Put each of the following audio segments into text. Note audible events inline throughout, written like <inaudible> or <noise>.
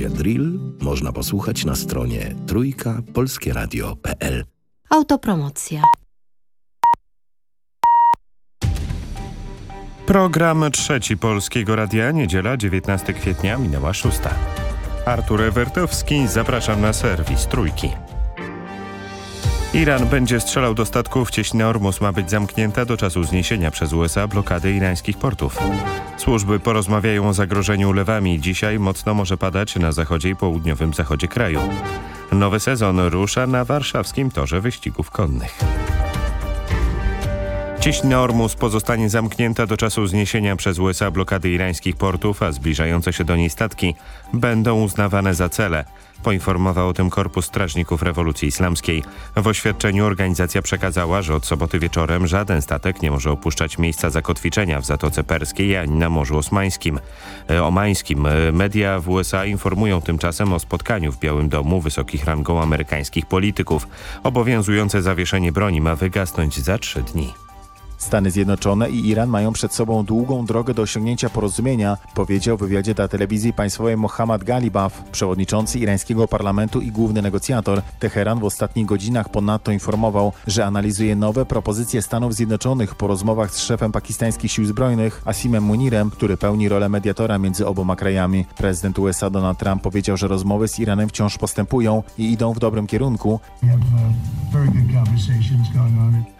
Radia Drill można posłuchać na stronie trójkapolskieradio.pl. Autopromocja. Program trzeci Polskiego Radia, niedziela 19 kwietnia, minęła szósta. Artur Ewertowski, zapraszam na serwis Trójki. Iran będzie strzelał do statków. Cieśnina Ormus ma być zamknięta do czasu zniesienia przez USA blokady irańskich portów. Służby porozmawiają o zagrożeniu lewami. Dzisiaj mocno może padać na zachodzie i południowym zachodzie kraju. Nowy sezon rusza na warszawskim torze wyścigów konnych. Cieśnina Ormus pozostanie zamknięta do czasu zniesienia przez USA blokady irańskich portów, a zbliżające się do niej statki będą uznawane za cele. Poinformował o tym Korpus Strażników Rewolucji Islamskiej. W oświadczeniu organizacja przekazała, że od soboty wieczorem żaden statek nie może opuszczać miejsca zakotwiczenia w Zatoce Perskiej ani na Morzu Osmańskim. E, Omańskim. E, media w USA informują tymczasem o spotkaniu w Białym Domu wysokich rangą amerykańskich polityków. Obowiązujące zawieszenie broni ma wygasnąć za trzy dni. Stany Zjednoczone i Iran mają przed sobą długą drogę do osiągnięcia porozumienia, powiedział w wywiadzie dla telewizji państwowej Mohammad Galibaf, przewodniczący irańskiego parlamentu i główny negocjator. Teheran w ostatnich godzinach ponadto informował, że analizuje nowe propozycje Stanów Zjednoczonych po rozmowach z szefem pakistańskich sił zbrojnych Asimem Munirem, który pełni rolę mediatora między oboma krajami. Prezydent USA Donald Trump powiedział, że rozmowy z Iranem wciąż postępują i idą w dobrym kierunku.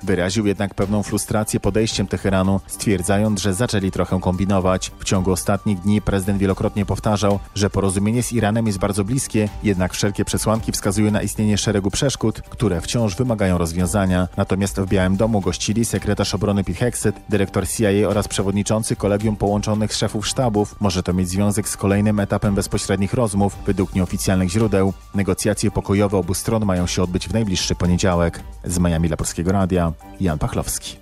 Wyraził jednak pewną frustrację podejściem Teheranu, stwierdzając, że zaczęli trochę kombinować. W ciągu ostatnich dni prezydent wielokrotnie powtarzał, że porozumienie z Iranem jest bardzo bliskie, jednak wszelkie przesłanki wskazują na istnienie szeregu przeszkód, które wciąż wymagają rozwiązania. Natomiast w Białym Domu gościli sekretarz obrony Pete Hexet, dyrektor CIA oraz przewodniczący Kolegium Połączonych Szefów Sztabów. Może to mieć związek z kolejnym etapem bezpośrednich rozmów. Według nieoficjalnych źródeł negocjacje pokojowe obu stron mają się odbyć w najbliższy poniedziałek. Z Miami dla Polskiego Radia, Jan Pachlowski.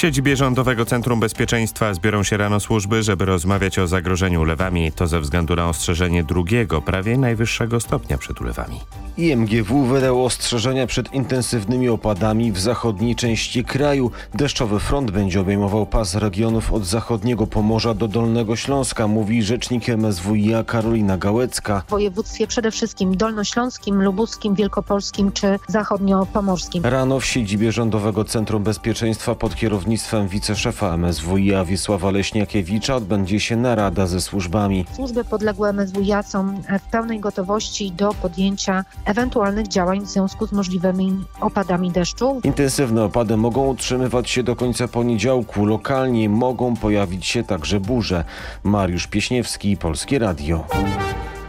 W siedzibie Rządowego Centrum Bezpieczeństwa zbiorą się rano służby, żeby rozmawiać o zagrożeniu ulewami. To ze względu na ostrzeżenie drugiego, prawie najwyższego stopnia przed ulewami. IMGW wydał ostrzeżenia przed intensywnymi opadami w zachodniej części kraju. Deszczowy front będzie obejmował pas regionów od zachodniego Pomorza do Dolnego Śląska, mówi rzecznik MSWiA Karolina Gałecka. W województwie przede wszystkim dolnośląskim, lubuskim, wielkopolskim czy zachodniopomorskim. Rano w siedzibie Rządowego Centrum Bezpieczeństwa pod kierownictwem wiceszefa MSWiA Wiesława Leśniakiewicza odbędzie się narada ze służbami. Służby podległe MSWiA są w pełnej gotowości do podjęcia ewentualnych działań w związku z możliwymi opadami deszczu. Intensywne opady mogą utrzymywać się do końca poniedziałku. Lokalnie mogą pojawić się także burze. Mariusz Pieśniewski, Polskie Radio.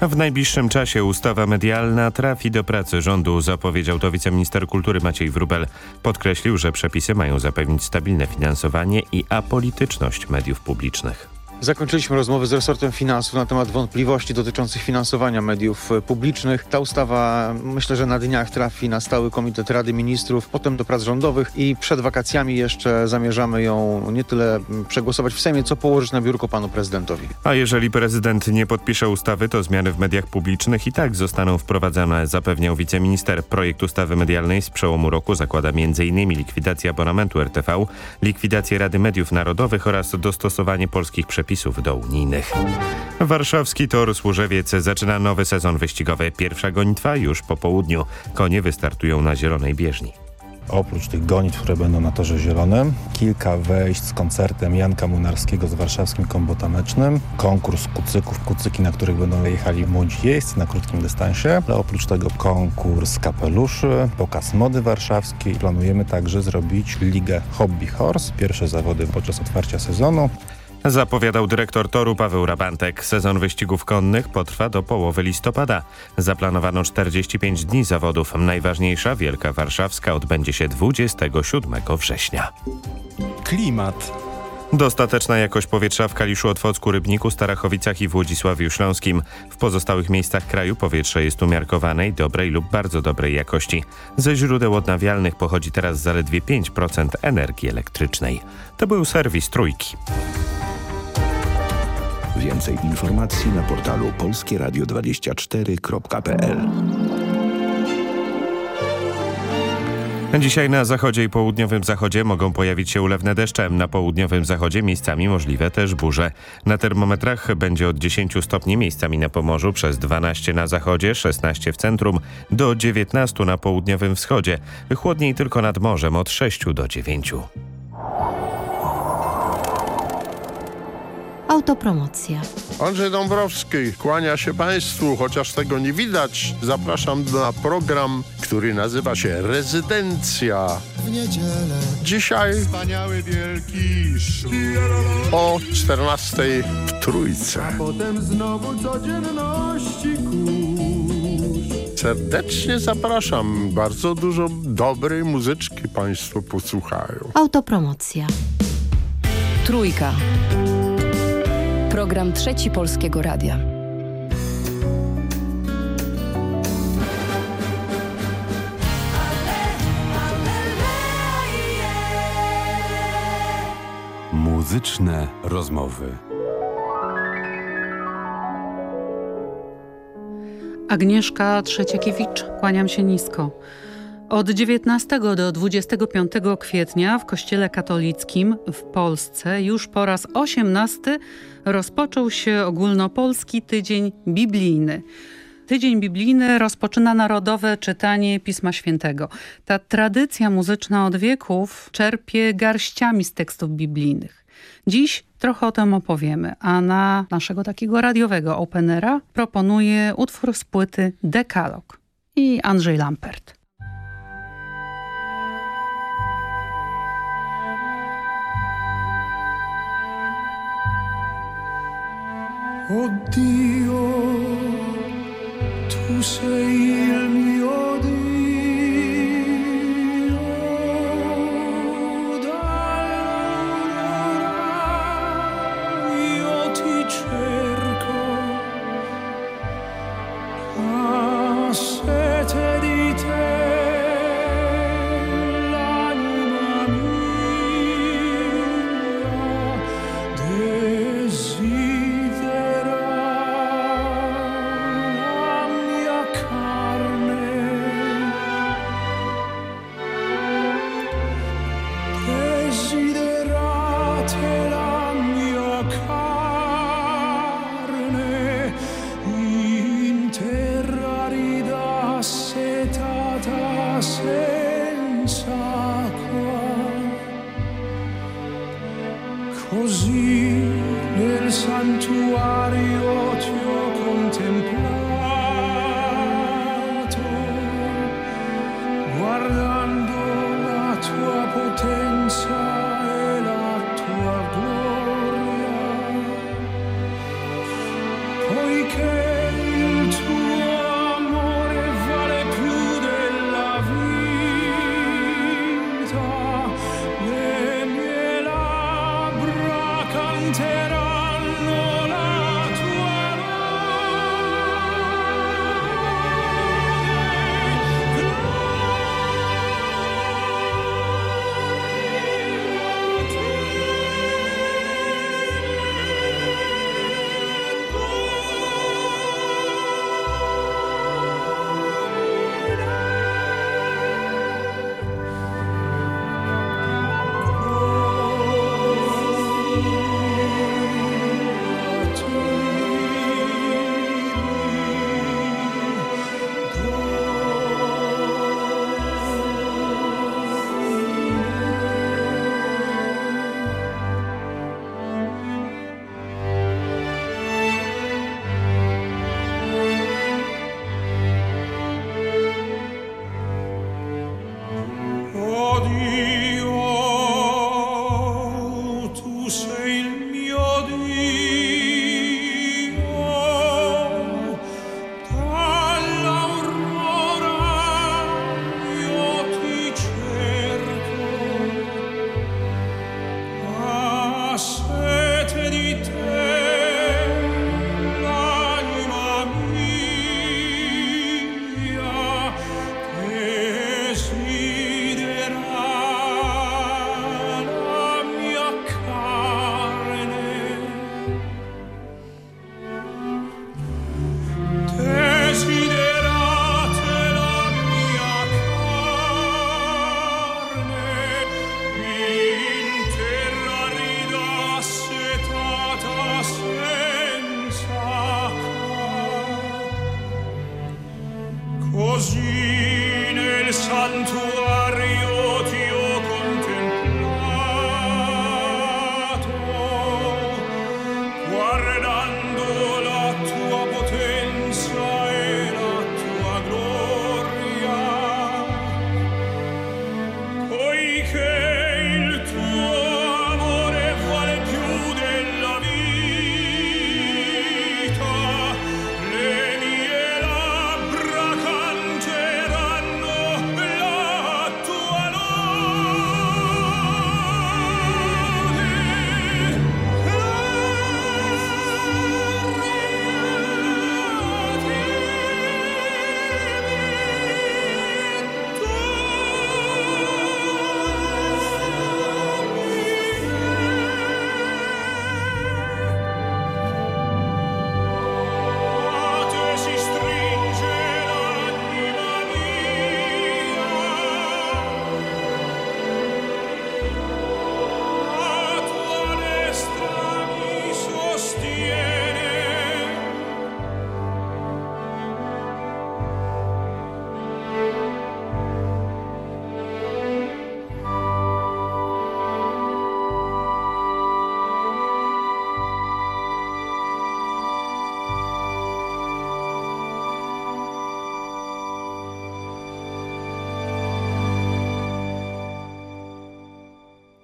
W najbliższym czasie ustawa medialna trafi do pracy rządu, zapowiedział to wiceminister kultury Maciej Wrubel. Podkreślił, że przepisy mają zapewnić stabilne finansowanie i apolityczność mediów publicznych. Zakończyliśmy rozmowy z resortem finansów na temat wątpliwości dotyczących finansowania mediów e, publicznych. Ta ustawa myślę, że na dniach trafi na stały komitet Rady Ministrów, potem do prac rządowych i przed wakacjami jeszcze zamierzamy ją nie tyle przegłosować w Sejmie, co położyć na biurko panu prezydentowi. A jeżeli prezydent nie podpisze ustawy, to zmiany w mediach publicznych i tak zostaną wprowadzone, zapewniał wiceminister. Projekt ustawy medialnej z przełomu roku zakłada m.in. likwidację abonamentu RTV, likwidację Rady Mediów Narodowych oraz dostosowanie polskich przepisów do unijnych. Warszawski Tor Służewiec zaczyna nowy sezon wyścigowy. Pierwsza gonitwa już po południu. Konie wystartują na zielonej bieżni. Oprócz tych gonitw, które będą na Torze Zielonym, kilka wejść z koncertem Janka Munarskiego z warszawskim kombotanecznym, konkurs kucyków, kucyki, na których będą jechali młodzi jeźdźcy na krótkim dystansie, ale oprócz tego konkurs kapeluszy, pokaz mody warszawskiej. Planujemy także zrobić ligę Hobby Horse, pierwsze zawody podczas otwarcia sezonu. Zapowiadał dyrektor toru Paweł Rabantek. Sezon wyścigów konnych potrwa do połowy listopada. Zaplanowano 45 dni zawodów. Najważniejsza Wielka Warszawska odbędzie się 27 września. Klimat. Dostateczna jakość powietrza w Kaliszu, Otwocku, Rybniku, Starachowicach i w Wodzisławiu Śląskim. W pozostałych miejscach kraju powietrze jest umiarkowanej, dobrej lub bardzo dobrej jakości. Ze źródeł odnawialnych pochodzi teraz zaledwie 5% energii elektrycznej. To był serwis Trójki. Więcej informacji na portalu polskieradio24.pl Dzisiaj na zachodzie i południowym zachodzie mogą pojawić się ulewne deszcze. Na południowym zachodzie miejscami możliwe też burze. Na termometrach będzie od 10 stopni miejscami na Pomorzu, przez 12 na zachodzie, 16 w centrum, do 19 na południowym wschodzie. Chłodniej tylko nad morzem od 6 do 9. Autopromocja. Andrzej Dąbrowski kłania się Państwu, chociaż tego nie widać. Zapraszam na program, który nazywa się Rezydencja. W niedzielę Dzisiaj wspaniały wielki szum. o 14 w Trójce. Potem znowu codzienności kurz. Serdecznie zapraszam. Bardzo dużo dobrej muzyczki Państwo posłuchają. Autopromocja. Trójka. Program Trzeci Polskiego Radia. Muzyczne rozmowy. Agnieszka Trzeciakiewicz, kłaniam się nisko. Od 19 do 25 kwietnia w Kościele Katolickim w Polsce już po raz 18 rozpoczął się ogólnopolski Tydzień Biblijny. Tydzień Biblijny rozpoczyna narodowe czytanie Pisma Świętego. Ta tradycja muzyczna od wieków czerpie garściami z tekstów biblijnych. Dziś trochę o tym opowiemy, a na naszego takiego radiowego openera proponuję utwór z płyty Dekalog i Andrzej Lampert. Oddio, tu sei il mio To what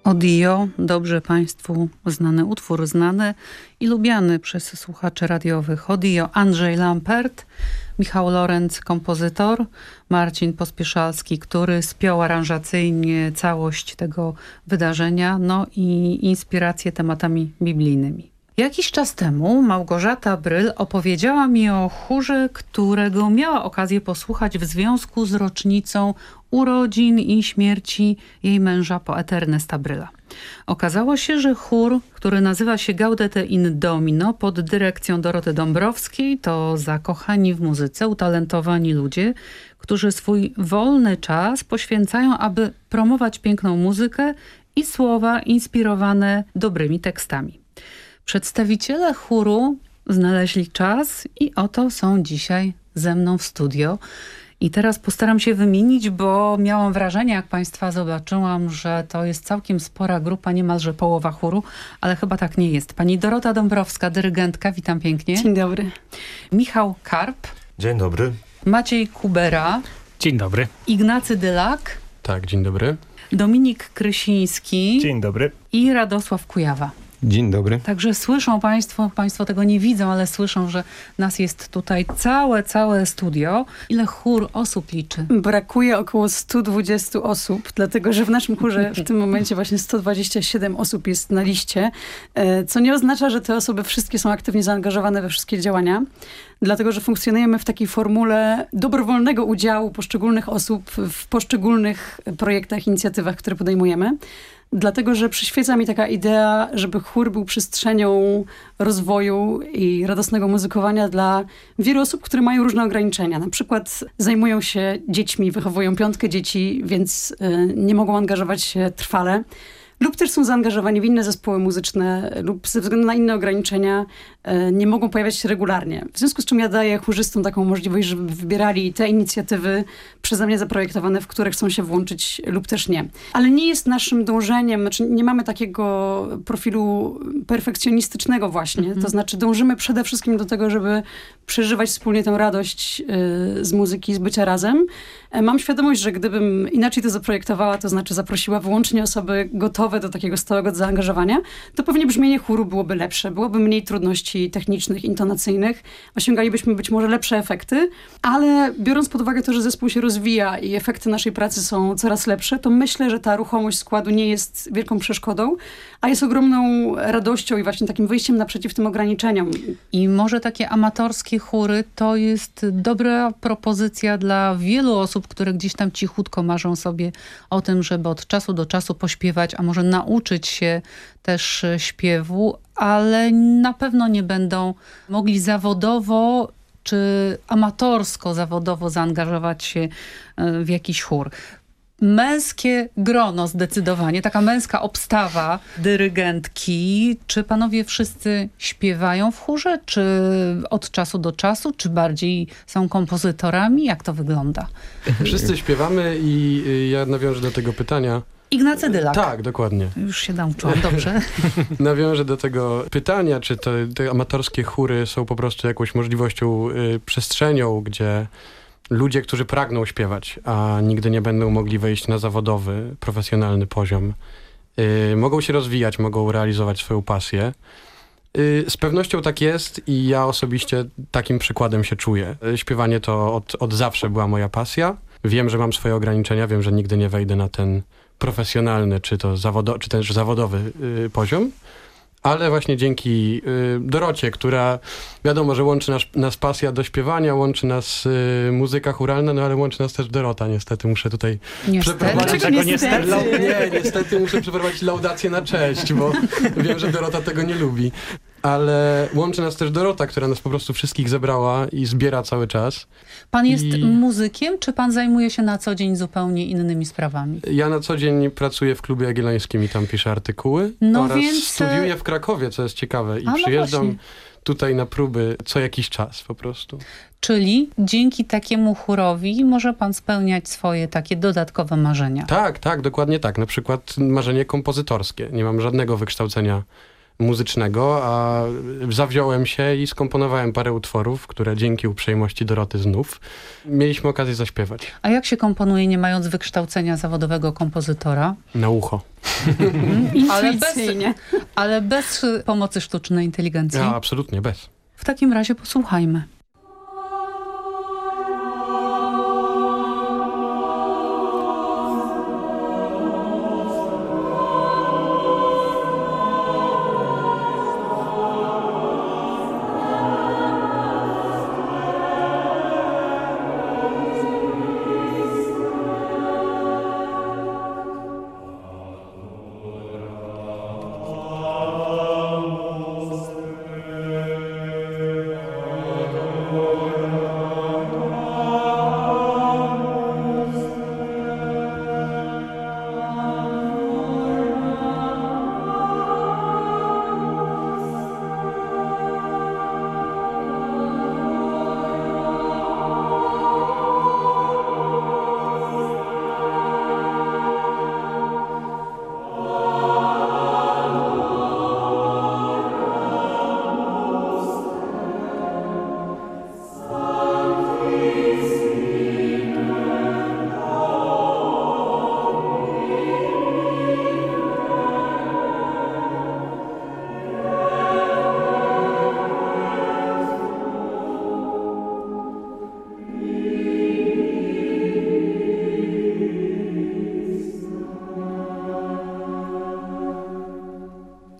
Odio, dobrze Państwu znany utwór, znany i lubiany przez słuchaczy radiowych. Odio, Andrzej Lampert, Michał Lorenz, kompozytor, Marcin Pospieszalski, który spiął aranżacyjnie całość tego wydarzenia, no i inspirację tematami biblijnymi. Jakiś czas temu Małgorzata Bryl opowiedziała mi o chórze, którego miała okazję posłuchać w związku z rocznicą urodzin i śmierci jej męża poety Ernesta Bryla. Okazało się, że chór, który nazywa się Gaudete in Domino pod dyrekcją Doroty Dąbrowskiej to zakochani w muzyce, utalentowani ludzie, którzy swój wolny czas poświęcają, aby promować piękną muzykę i słowa inspirowane dobrymi tekstami. Przedstawiciele chóru znaleźli czas i oto są dzisiaj ze mną w studio. I teraz postaram się wymienić, bo miałam wrażenie, jak Państwa zobaczyłam, że to jest całkiem spora grupa, niemalże połowa chóru, ale chyba tak nie jest. Pani Dorota Dąbrowska, dyrygentka, witam pięknie. Dzień dobry. Michał Karp, Dzień dobry. Maciej Kubera, Dzień dobry. Ignacy Dylak, Tak, dzień dobry. Dominik Krysiński Dzień dobry. i Radosław Kujawa. Dzień dobry. Także słyszą Państwo, Państwo tego nie widzą, ale słyszą, że nas jest tutaj całe, całe studio. Ile chór osób liczy? Brakuje około 120 osób, dlatego że w naszym chórze w tym momencie właśnie 127 osób jest na liście, e, co nie oznacza, że te osoby wszystkie są aktywnie zaangażowane we wszystkie działania, dlatego że funkcjonujemy w takiej formule dobrowolnego udziału poszczególnych osób w poszczególnych projektach, inicjatywach, które podejmujemy. Dlatego, że przyświeca mi taka idea, żeby chór był przestrzenią rozwoju i radosnego muzykowania dla wielu osób, które mają różne ograniczenia. Na przykład zajmują się dziećmi, wychowują piątkę dzieci, więc y, nie mogą angażować się trwale. Lub też są zaangażowani w inne zespoły muzyczne, lub ze względu na inne ograniczenia nie mogą pojawiać się regularnie. W związku z czym ja daję chórzystom taką możliwość, żeby wybierali te inicjatywy przeze mnie zaprojektowane, w które chcą się włączyć lub też nie. Ale nie jest naszym dążeniem, znaczy nie mamy takiego profilu perfekcjonistycznego właśnie. To znaczy dążymy przede wszystkim do tego, żeby przeżywać wspólnie tę radość e, z muzyki, z bycia razem. E, Mam świadomość, że gdybym inaczej to zaprojektowała, to znaczy zaprosiła wyłącznie osoby gotowe do takiego stałego zaangażowania, to pewnie brzmienie chóru byłoby lepsze, byłoby mniej trudności technicznych, intonacyjnych, osiągalibyśmy być może lepsze efekty, ale biorąc pod uwagę to, że zespół się rozwija i efekty naszej pracy są coraz lepsze, to myślę, że ta ruchomość składu nie jest wielką przeszkodą, a jest ogromną radością i właśnie takim wyjściem naprzeciw tym ograniczeniom. I może takie amatorskie chóry to jest dobra propozycja dla wielu osób, które gdzieś tam cichutko marzą sobie o tym, żeby od czasu do czasu pośpiewać, a może nauczyć się też e, śpiewu, ale na pewno nie będą mogli zawodowo czy amatorsko, zawodowo zaangażować się e, w jakiś chór. męskie grono zdecydowanie, taka męska obstawa dyrygentki. Czy panowie wszyscy śpiewają w chórze, czy od czasu do czasu, czy bardziej są kompozytorami? Jak to wygląda? Wszyscy śpiewamy i y, ja nawiążę do tego pytania. Ignacy Dylak. Tak, dokładnie. Już się nauczyłam, dobrze. <laughs> Nawiążę do tego pytania, czy to, te amatorskie chóry są po prostu jakąś możliwością, y, przestrzenią, gdzie ludzie, którzy pragną śpiewać, a nigdy nie będą mogli wejść na zawodowy, profesjonalny poziom, y, mogą się rozwijać, mogą realizować swoją pasję. Y, Z pewnością tak jest i ja osobiście takim przykładem się czuję. Y, Śpiewanie to od, od zawsze była moja pasja. Wiem, że mam swoje ograniczenia, wiem, że nigdy nie wejdę na ten profesjonalny, czy to zawodo, czy też zawodowy y, poziom. Ale właśnie dzięki y, Dorocie, która wiadomo, że łączy nas, nas pasja do śpiewania, łączy nas y, muzyka churalna, no ale łączy nas też Dorota. Niestety muszę tutaj Niestety. przeprowadzić... Dlaczego niestety? Lau- nie, niestety muszę przeprowadzić laudację na cześć, bo <laughs> wiem, że Dorota tego nie lubi. Ale łączy nas też Dorota, która nas po prostu wszystkich zebrała i zbiera cały czas. Pan jest I- muzykiem, czy pan zajmuje się na co dzień zupełnie innymi sprawami? Ja na co dzień pracuję w klubie jagiellońskim i tam piszę artykuły. No oraz więc, studiuję w Krakowie, co jest ciekawe. I A, no przyjeżdżam właśnie. tutaj na próby co jakiś czas po prostu. Czyli dzięki takiemu chórowi może pan spełniać swoje takie dodatkowe marzenia. Tak, tak, dokładnie tak. Na przykład marzenie kompozytorskie. Nie mam żadnego wykształcenia muzycznego, a zawziąłem się i skomponowałem parę utworów, które dzięki uprzejmości Doroty znów mieliśmy okazję zaśpiewać. A jak się komponuje, nie mając wykształcenia zawodowego kompozytora? Na ucho. <laughs> ale, bez, ale bez pomocy sztucznej inteligencji. Ja, absolutnie, bez. W takim razie posłuchajmy.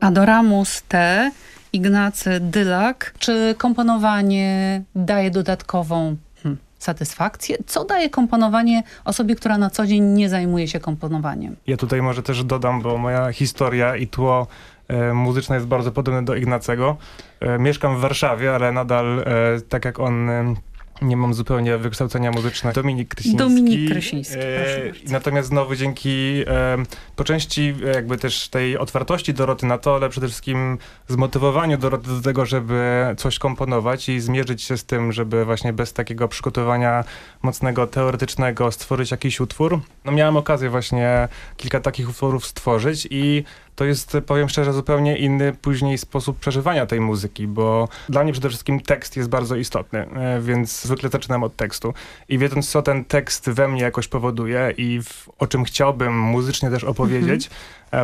Adoramus T, Ignacy Dylak. Czy komponowanie daje dodatkową hmm, satysfakcję? Co daje komponowanie osobie, która na co dzień nie zajmuje się komponowaniem? Ja tutaj może też dodam, bo moja historia i tło e, muzyczne jest bardzo podobne do Ignacego. E, mieszkam w Warszawie, ale nadal, e, tak jak on, nie mam zupełnie wykształcenia muzycznego. Dominik Krysiński. Dominik Krysiński, E, natomiast znowu dzięki e, po części e, jakby też tej otwartości Doroty na to, ale przede wszystkim zmotywowaniu Doroty do tego, żeby coś komponować i zmierzyć się z tym, żeby właśnie bez takiego przygotowania mocnego teoretycznego stworzyć jakiś utwór. No miałem okazję właśnie kilka takich utworów stworzyć i to jest, powiem szczerze, zupełnie inny później sposób przeżywania tej muzyki, bo dla mnie przede wszystkim tekst jest bardzo istotny, e, więc zwykle zaczynam od tekstu. I wiedząc, co ten tekst we mnie jakoś powoduje i w, o czym chciałbym muzycznie też opowiedzieć, e,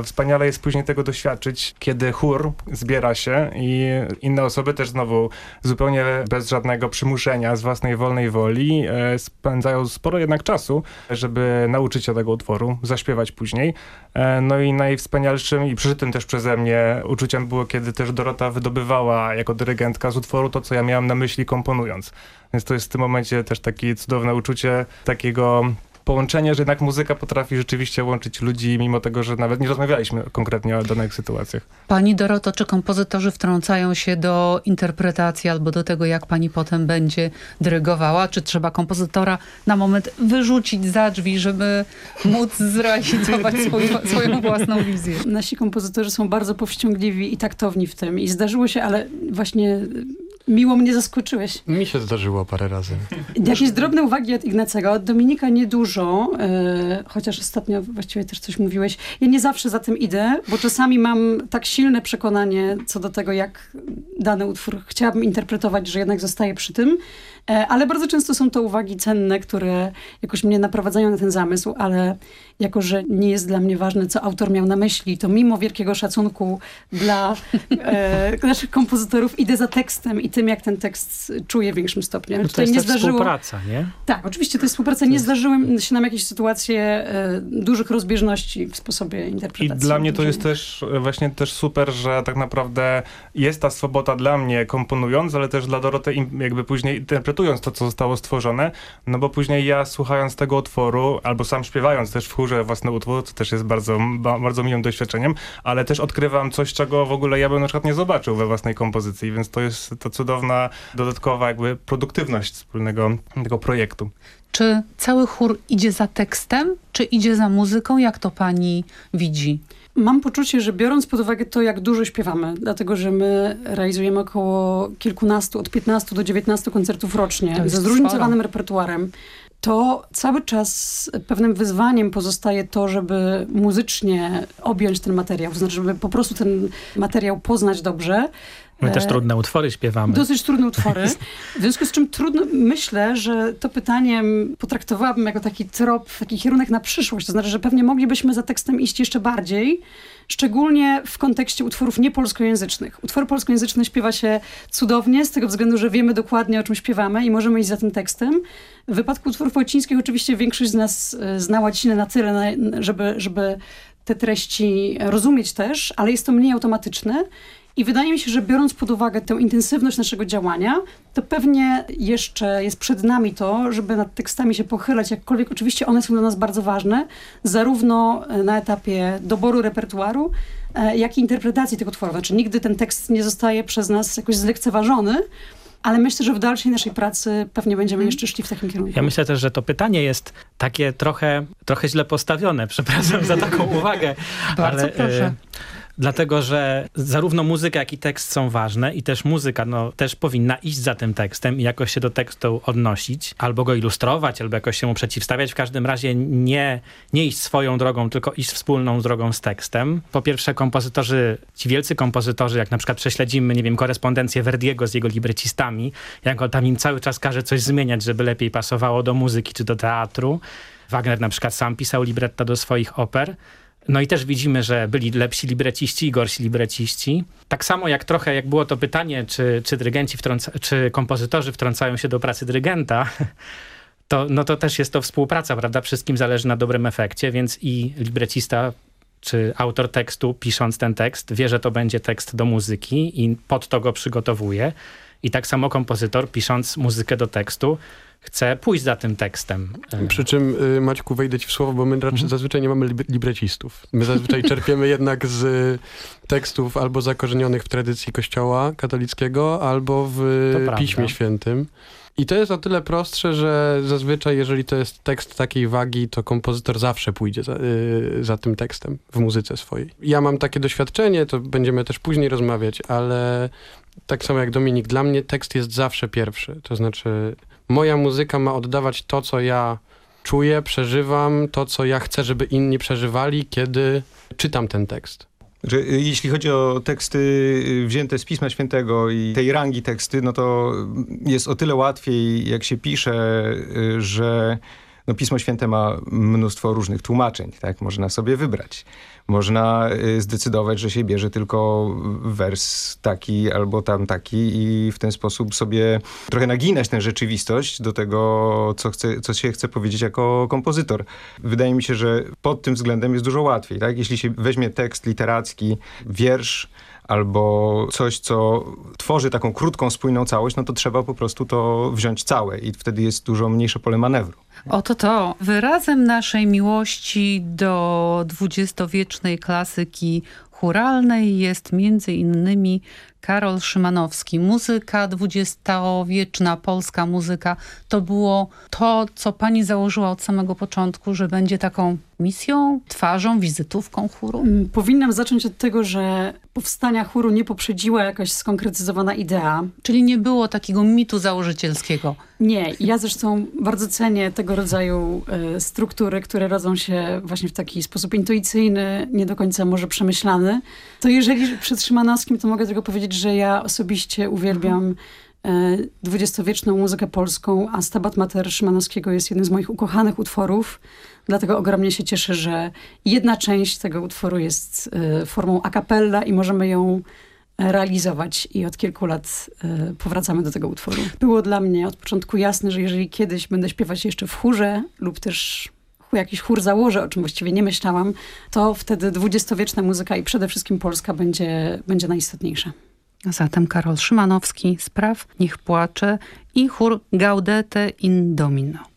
wspaniale jest później tego doświadczyć, kiedy chór zbiera się i inne osoby też znowu zupełnie bez żadnego przymuszenia, z własnej wolnej woli e, spędzają sporo jednak czasu, żeby nauczyć się tego utworu, zaśpiewać później. E, No i najwspanialszym i przeżytym też przeze mnie uczuciem było, kiedy też Dorota wydobywała jako dyrygentka z utworu to, co ja miałem na myśli komponując. Więc to jest w tym momencie też takie cudowne uczucie takiego połączenie, że jednak muzyka potrafi rzeczywiście łączyć ludzi, mimo tego, że nawet nie rozmawialiśmy konkretnie o danych sytuacjach. Pani Doroto, czy kompozytorzy wtrącają się do interpretacji albo do tego, jak pani potem będzie dyrygowała? Czy trzeba kompozytora na moment wyrzucić za drzwi, żeby móc zrealizować swój, swoją własną wizję? Nasi kompozytorzy są bardzo powściągliwi i taktowni w tym. I zdarzyło się, ale właśnie Miło mnie zaskoczyłeś. Mi się zdarzyło parę razy. Jakieś drobne uwagi od Ignacego. Od Dominika niedużo, yy, chociaż ostatnio właściwie też coś mówiłeś. Ja nie zawsze za tym idę, bo czasami mam tak silne przekonanie co do tego, jak dany utwór chciałabym interpretować, że jednak zostaję przy tym. E, ale bardzo często są to uwagi cenne, które jakoś mnie naprowadzają na ten zamysł, ale jako, że nie jest dla mnie ważne, co autor miał na myśli, to mimo wielkiego szacunku dla <laughs> e, naszych kompozytorów idę za tekstem i tym, jak ten tekst czuję w większym stopniu. No to jest nie zdarzyło... współpraca, nie? Tak, oczywiście to jest współpraca. Nie zdarzyły się nam jakieś sytuacje e, dużych rozbieżności w sposobie interpretacji. I dla mnie to jest też e, właśnie też super, że tak naprawdę jest ta swoboda dla mnie komponując, ale też dla Doroty jakby później interpretując to, co zostało stworzone, no bo później ja słuchając tego utworu, albo sam śpiewając też w chórze własny utwór, co też jest bardzo, bardzo miłym doświadczeniem, ale też odkrywam coś, czego w ogóle ja bym na przykład nie zobaczył we własnej kompozycji, więc to jest to cudowna, dodatkowa jakby produktywność wspólnego tego projektu. Czy cały chór idzie za tekstem, czy idzie za muzyką? Jak to pani widzi? Mam poczucie, że biorąc pod uwagę to, jak dużo śpiewamy, dlatego że my realizujemy około kilkunastu, od 15 do 19 koncertów rocznie ze zróżnicowanym repertuarem, to cały czas pewnym wyzwaniem pozostaje to, żeby muzycznie objąć ten materiał, znaczy, żeby po prostu ten materiał poznać dobrze, My też e, trudne utwory śpiewamy. Dosyć trudne utwory. <laughs> W związku z czym trudno, myślę, że to pytanie potraktowałabym jako taki trop, taki kierunek na przyszłość. To znaczy, że pewnie moglibyśmy za tekstem iść jeszcze bardziej, szczególnie w kontekście utworów niepolskojęzycznych. Utwory polskojęzyczne śpiewa się cudownie, z tego względu, że wiemy dokładnie, o czym śpiewamy i możemy iść za tym tekstem. W wypadku utworów łacińskich oczywiście większość z nas e, zna łacinę na tyle, żeby, żeby te treści rozumieć też, ale jest to mniej automatyczne i wydaje mi się, że biorąc pod uwagę tę intensywność naszego działania, to pewnie jeszcze jest przed nami to, żeby nad tekstami się pochylać, jakkolwiek oczywiście one są dla nas bardzo ważne, zarówno na etapie doboru repertuaru, e, jak i interpretacji tego utworu. Znaczy nigdy ten tekst nie zostaje przez nas jakoś zlekceważony, ale myślę, że w dalszej naszej pracy pewnie będziemy mhm. jeszcze szli w takim kierunku. Ja myślę też, że to pytanie jest takie trochę, trochę źle postawione. <laughs> Przepraszam za taką uwagę. Bardzo ale, proszę. Y dlatego że zarówno muzyka, jak i tekst są ważne i też muzyka no, też powinna iść za tym tekstem i jakoś się do tekstu odnosić, albo go ilustrować, albo jakoś się mu przeciwstawiać. W każdym razie nie, nie iść swoją drogą, tylko iść wspólną drogą z tekstem. Po pierwsze kompozytorzy, ci wielcy kompozytorzy, jak na przykład prześledzimy, nie wiem, korespondencję Verdiego z jego librecistami, jak on tam im cały czas każe coś zmieniać, żeby lepiej pasowało do muzyki czy do teatru. Wagner na przykład sam pisał libretta do swoich oper. No i też widzimy, że byli lepsi libreciści i gorsi libreciści. Tak samo jak trochę, jak było to pytanie, czy, czy dyrygenci, czy kompozytorzy wtrącają się do pracy dyrygenta, <laughs> to, no to też jest to współpraca, prawda? Wszystkim zależy na dobrym efekcie, więc i librecista czy autor tekstu, pisząc ten tekst, wie, że to będzie tekst do muzyki i pod to go przygotowuje. I tak samo kompozytor, pisząc muzykę do tekstu, chce pójść za tym tekstem. Przy czym, y, Maćku, wejdę ci w słowo, bo my mhm. zazwyczaj nie mamy librecistów. My zazwyczaj <laughs> czerpiemy jednak z tekstów albo zakorzenionych w tradycji kościoła katolickiego, albo w Piśmie Świętym. I to jest o tyle prostsze, że zazwyczaj, jeżeli to jest tekst takiej wagi, to kompozytor zawsze pójdzie za, yy, za, tym tekstem w muzyce swojej. Ja mam takie doświadczenie, to będziemy też później rozmawiać, ale tak samo jak Dominik, dla mnie tekst jest zawsze pierwszy. To znaczy, moja muzyka ma oddawać to, co ja czuję, przeżywam, to, co ja chcę, żeby inni przeżywali, kiedy czytam ten tekst. Że y, jeśli chodzi o teksty y, wzięte z Pisma Świętego i tej rangi teksty, no to jest o tyle łatwiej, jak się pisze, y, że no Pismo Święte ma mnóstwo różnych tłumaczeń, tak? Można sobie wybrać. Można y, zdecydować, że się bierze tylko wers taki albo tam taki i w ten sposób sobie trochę naginać tę rzeczywistość do tego, co, chce, co się chce powiedzieć jako kompozytor. Wydaje mi się, że pod tym względem jest dużo łatwiej, tak? Jeśli się weźmie tekst literacki, wiersz, albo coś, co tworzy taką krótką, spójną całość, no to trzeba po prostu to wziąć całe i wtedy jest dużo mniejsze pole manewru. Oto to. Wyrazem naszej miłości do dwudziestowiecznej klasyki churalnej jest między innymi Karol Szymanowski. Muzyka dwudziestowieczna, polska muzyka, to było to, co pani założyła od samego początku, że będzie taką misją, twarzą, wizytówką chóru? Mm, powinnam zacząć od tego, że powstania chóru nie poprzedziła jakaś skonkretyzowana idea. Czyli nie było takiego mitu założycielskiego? Nie. Ja zresztą bardzo cenię tego rodzaju y, struktury, które rodzą się właśnie w taki sposób intuicyjny, nie do końca może przemyślany. To jeżeli przed Szymanowskim, to mogę tylko powiedzieć, że ja osobiście uwielbiam e, dwudziestowieczną muzykę polską, a Stabat Mater Szymanowskiego jest jednym z moich ukochanych utworów. Dlatego ogromnie się cieszę, że jedna część tego utworu jest e, formą a cappella i możemy ją realizować i od kilku lat e, powracamy do tego utworu. Było dla mnie od początku jasne, że jeżeli kiedyś będę śpiewać jeszcze w chórze lub też jakiś chór założę, o czym właściwie nie myślałam, to wtedy dwudziestowieczna muzyka i przede wszystkim polska będzie, będzie najistotniejsza. Zatem Karol Szymanowski, Spraw, Niech płacze i chór Gaudete in Domino.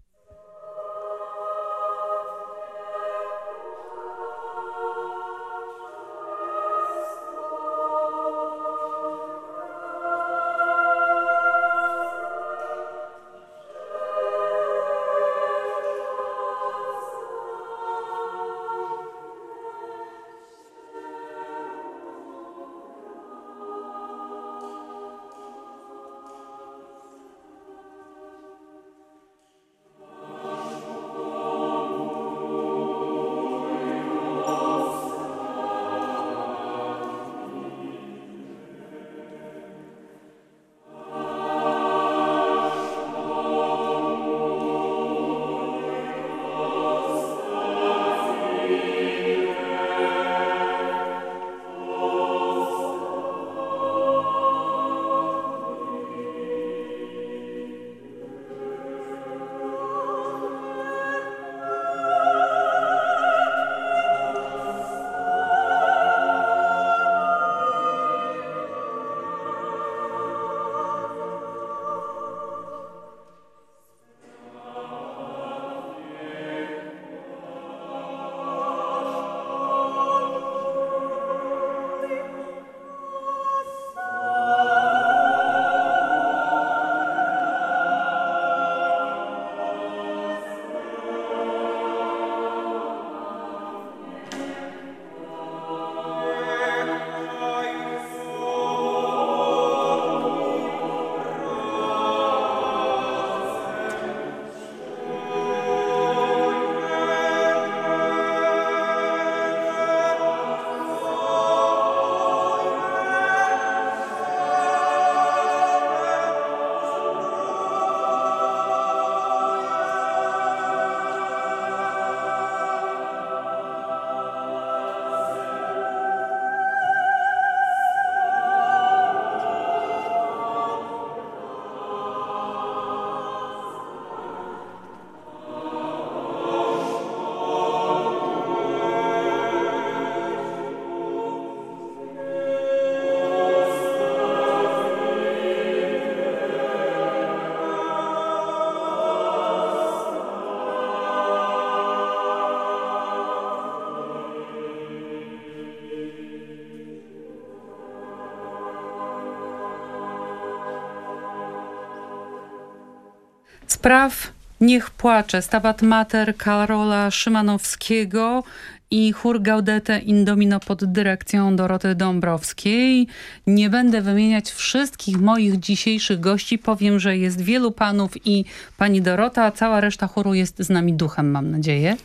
Spraw Niech płacze, Stabat Mater Karola Szymanowskiego i chór Gaudete Indomino pod dyrekcją Doroty Dąbrowskiej. Nie będę wymieniać wszystkich moich dzisiejszych gości. Powiem, że jest wielu panów i pani Dorota, a cała reszta chóru jest z nami duchem, mam nadzieję.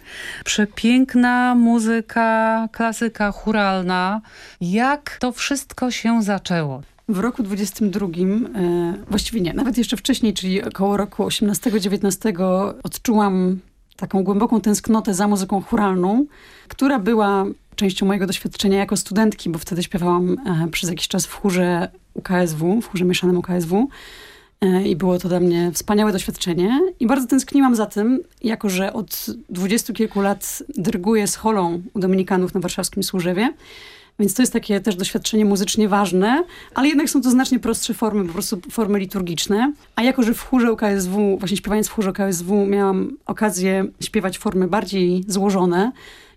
Przepiękna muzyka, klasyka churalna. Jak to wszystko się zaczęło? W roku 22, e, właściwie nie, nawet jeszcze wcześniej, czyli około roku 18-19 odczułam taką głęboką tęsknotę za muzyką churalną, która była częścią mojego doświadczenia jako studentki, bo wtedy śpiewałam e, przez jakiś czas w chórze UKSW, w chórze mieszanym UKSW. E, I było to dla mnie wspaniałe doświadczenie. I bardzo tęskniłam za tym, jako że od dwudziestu kilku lat dyryguję z holą u Dominikanów na warszawskim Służewie. Więc to jest takie też doświadczenie muzycznie ważne, ale jednak są to znacznie prostsze formy, po prostu formy liturgiczne. A jako, że w chórze UKSW, właśnie śpiewając w chórze UKSW, miałam okazję śpiewać formy bardziej złożone,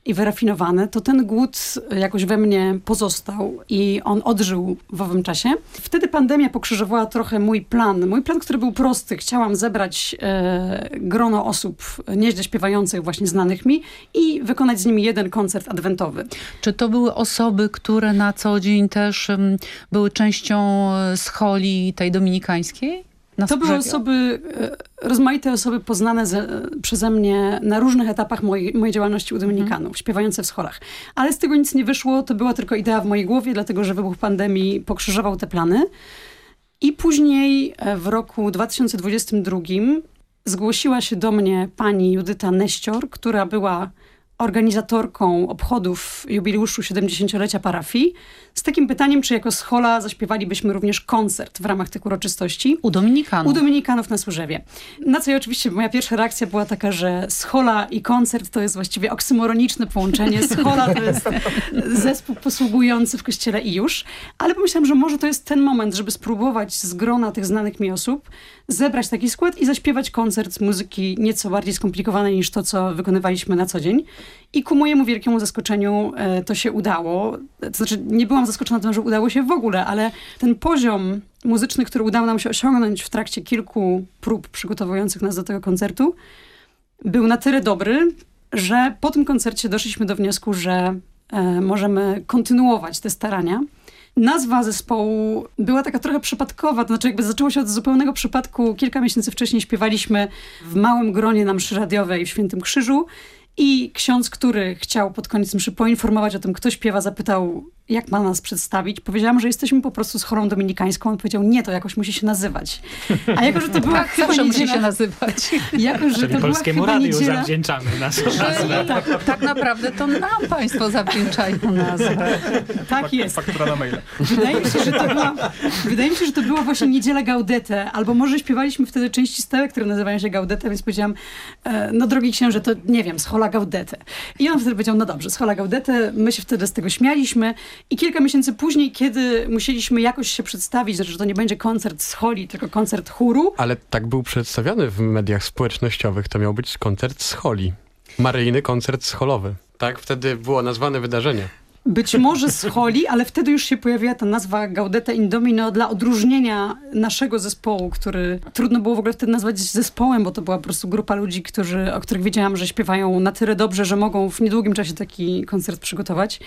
i wyrafinowane, to ten głód jakoś we mnie pozostał i on odżył w owym czasie. Wtedy pandemia pokrzyżowała trochę mój plan. Mój plan, który był prosty. Chciałam zebrać e, grono osób nieźle śpiewających, właśnie znanych mi i wykonać z nimi jeden koncert adwentowy. Czy to były osoby, które na co dzień też były częścią e, scholi tej dominikańskiej? To były osoby, e, rozmaite osoby poznane ze, przeze mnie na różnych etapach mojej, mojej działalności u Dominikanów, mhm. śpiewające w scholach. Ale z tego nic nie wyszło, to była tylko idea w mojej głowie, dlatego że wybuch pandemii pokrzyżował te plany. I później e, w roku 2022 zgłosiła się do mnie pani Judyta Neścior, która była organizatorką obchodów jubileuszu 70-lecia parafii z takim pytaniem, czy jako schola zaśpiewalibyśmy również koncert w ramach tych uroczystości. U Dominikanów. U Dominikanów na Służewie. Na co ja oczywiście, moja pierwsza reakcja była taka, że schola i koncert to jest właściwie oksymoroniczne połączenie. <laughs> Schola to jest zespół posługujący w kościele i już. Ale pomyślałam, że może to jest ten moment, żeby spróbować z grona tych znanych mi osób zebrać taki skład i zaśpiewać koncert z muzyki nieco bardziej skomplikowanej niż to, co wykonywaliśmy na co dzień. I ku mojemu wielkiemu zaskoczeniu e, to się udało. To znaczy, nie byłam zaskoczona tym, że udało się w ogóle, ale ten poziom muzyczny, który udało nam się osiągnąć w trakcie kilku prób przygotowujących nas do tego koncertu, był na tyle dobry, że po tym koncercie doszliśmy do wniosku, że e, możemy kontynuować te starania. Nazwa zespołu była taka trochę przypadkowa, to znaczy jakby zaczęło się od zupełnego przypadku. Kilka miesięcy wcześniej śpiewaliśmy w małym gronie na mszy radiowej w Świętym Krzyżu i ksiądz, który chciał pod koniec mszy poinformować o tym, kto śpiewa, zapytał, jak ma nas przedstawić. Powiedziałam, że jesteśmy po prostu z chorą dominikańską. On powiedział, nie, to jakoś musi się nazywać. A jako, że to była <laughs> tak, chyba niedziela, musi się nazywać. <laughs> Jako, że to Polskiemu była Radiu niedziela, zawdzięczamy naszą <laughs> nazwę. Tak, tak naprawdę to nam państwo zawdzięczają nazwę. Tak jest. Faktura na maile. Wydaje mi się, że to była, wydaje mi się, że to była właśnie niedziela Gaudete, albo może śpiewaliśmy wtedy części stałe, które nazywają się Gaudete, więc powiedziałam, e, no drogi księże, to nie wiem, schola Gaudete. I on wtedy powiedział, no dobrze, schola Gaudete, my się wtedy z tego śmialiśmy i kilka miesięcy później, kiedy musieliśmy jakoś się przedstawić, że to nie będzie koncert z Holi, tylko koncert chóru. Ale tak był przedstawiany w mediach społecznościowych. To miał być koncert z Holi. Maryjny koncert scholowy. Tak wtedy było nazwane wydarzenie. Być może z Holi, ale wtedy już się pojawiła ta nazwa Gaudete Indomino dla odróżnienia naszego zespołu, który trudno było w ogóle wtedy nazwać zespołem, bo to była po prostu grupa ludzi, którzy, o których wiedziałam, że śpiewają na tyle dobrze, że mogą w niedługim czasie taki koncert przygotować.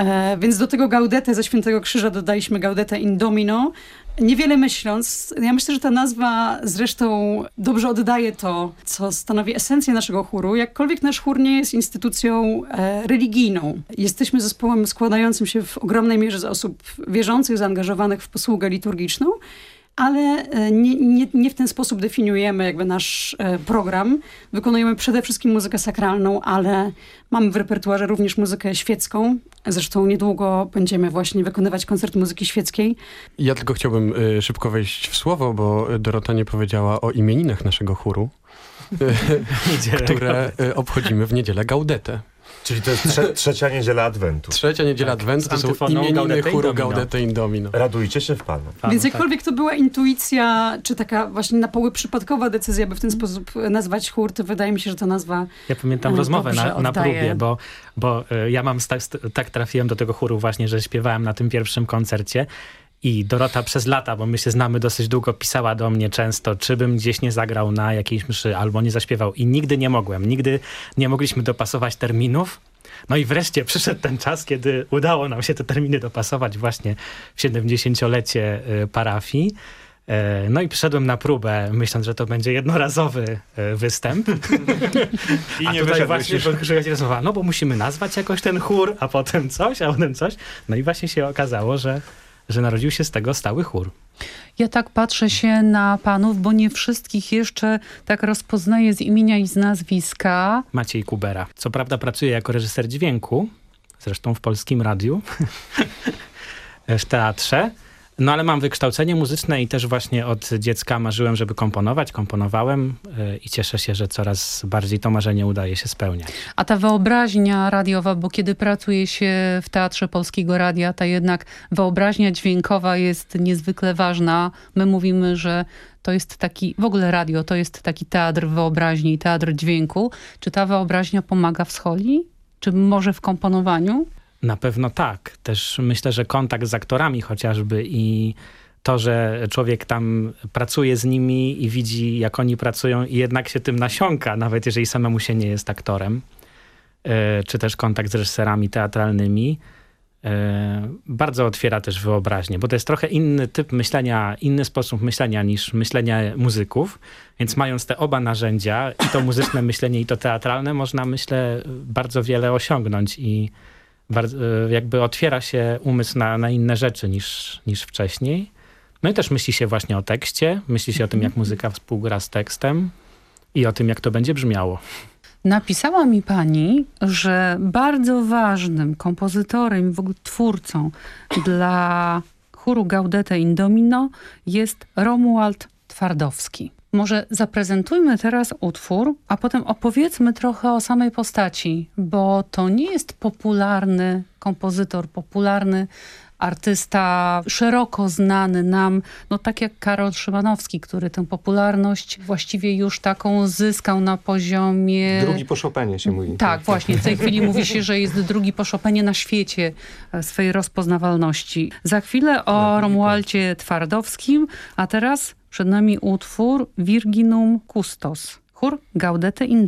E, więc do tego Gaudete ze Świętego Krzyża dodaliśmy Gaudete in Domino. Niewiele myśląc, ja myślę, że ta nazwa zresztą dobrze oddaje to, co stanowi esencję naszego chóru, jakkolwiek nasz chór nie jest instytucją e, religijną. Jesteśmy zespołem składającym się w ogromnej mierze z osób wierzących, zaangażowanych w posługę liturgiczną, ale e, nie, nie, nie, w ten sposób definiujemy jakby nasz e, program. Wykonujemy przede wszystkim muzykę sakralną, ale mamy w repertuarze również muzykę świecką. Zresztą niedługo będziemy właśnie wykonywać koncert muzyki świeckiej. Ja tylko chciałbym y, szybko wejść w słowo, bo Dorota nie powiedziała o imieninach naszego chóru, <laughs> które obchodzimy w niedzielę Gaudetę. Czyli to jest trze <laughs> trzecia niedziela Adwentu. Trzecia niedziela tak, Adwentu to są imieniny chóru Gaudete in Domino. Radujcie się w Panu. Panu Więc jakkolwiek tak. to była intuicja, czy taka właśnie na poły przypadkowa decyzja, by w ten sposób nazwać chór, to wydaje mi się, że ta nazwa Ja pamiętam rozmowę na, na próbie, bo, bo y, ja mam tak, tak trafiłem do tego chóru właśnie, że śpiewałem na tym pierwszym koncercie i Dorota przez lata, bo my się znamy dosyć długo, pisała do mnie często, czy bym gdzieś nie zagrał na jakiejś mszy albo nie zaśpiewał. I nigdy nie mogłem. Nigdy nie mogliśmy dopasować terminów. No i wreszcie przyszedł ten czas, kiedy udało nam się te terminy dopasować właśnie w 70-lecie y, parafii. E, no i przyszedłem na próbę, myśląc, że to będzie jednorazowy e, występ. <laughs> I a nie tutaj właśnie przychodzi rozmowa, no bo musimy nazwać jakoś ten chór, a potem coś, a potem coś. No i właśnie się okazało, że że narodził się z tego stały chór. Ja tak patrzę się na panów, bo nie wszystkich jeszcze tak rozpoznaję z imienia i z nazwiska. Maciej Kubera. Co prawda pracuje jako reżyser dźwięku, zresztą w Polskim Radiu, <laughs> w teatrze. No ale mam wykształcenie muzyczne i też właśnie od dziecka marzyłem, żeby komponować. Komponowałem y, i cieszę się, że coraz bardziej to marzenie udaje się spełniać. A ta wyobraźnia radiowa, bo kiedy pracuje się w Teatrze Polskiego Radia, ta jednak wyobraźnia dźwiękowa jest niezwykle ważna. My mówimy, że to jest taki, w ogóle radio to jest taki teatr wyobraźni, teatr dźwięku. Czy ta wyobraźnia pomaga w scholi? Czy może w komponowaniu? Na pewno tak. Też myślę, że kontakt z aktorami chociażby i to, że człowiek tam pracuje z nimi i widzi, jak oni pracują i jednak się tym nasiąka, nawet jeżeli samemu się nie jest aktorem, e, czy też kontakt z reżyserami teatralnymi, e, bardzo otwiera też wyobraźnię, bo to jest trochę inny typ myślenia, inny sposób myślenia niż myślenia muzyków, więc mając te oba narzędzia, i to muzyczne myślenie, i to teatralne, można myślę bardzo wiele osiągnąć i bardzo, e, jakby otwiera się umysł na, na inne rzeczy niż, niż wcześniej. No i też myśli się właśnie o tekście, myśli się o tym, jak muzyka współgra z tekstem i o tym, jak to będzie brzmiało. Napisała mi pani, że bardzo ważnym kompozytorem i w ogóle twórcą dla chóru Gaudete in Domino jest Romuald Twardowski. Może zaprezentujmy teraz utwór, a potem opowiedzmy trochę o samej postaci, bo to nie jest popularny kompozytor, popularny artysta szeroko znany nam, no tak jak Karol Szymanowski, który tę popularność właściwie już taką zyskał na poziomie... Drugi po Chopinie się mówi. Tak, właśnie. W tej chwili <laughs> mówi się, że jest drugi po Chopinie na świecie e, swojej rozpoznawalności. Za chwilę o Romualdzie Twardowskim, a teraz przed nami utwór Virginum Custos, chór Gaudete in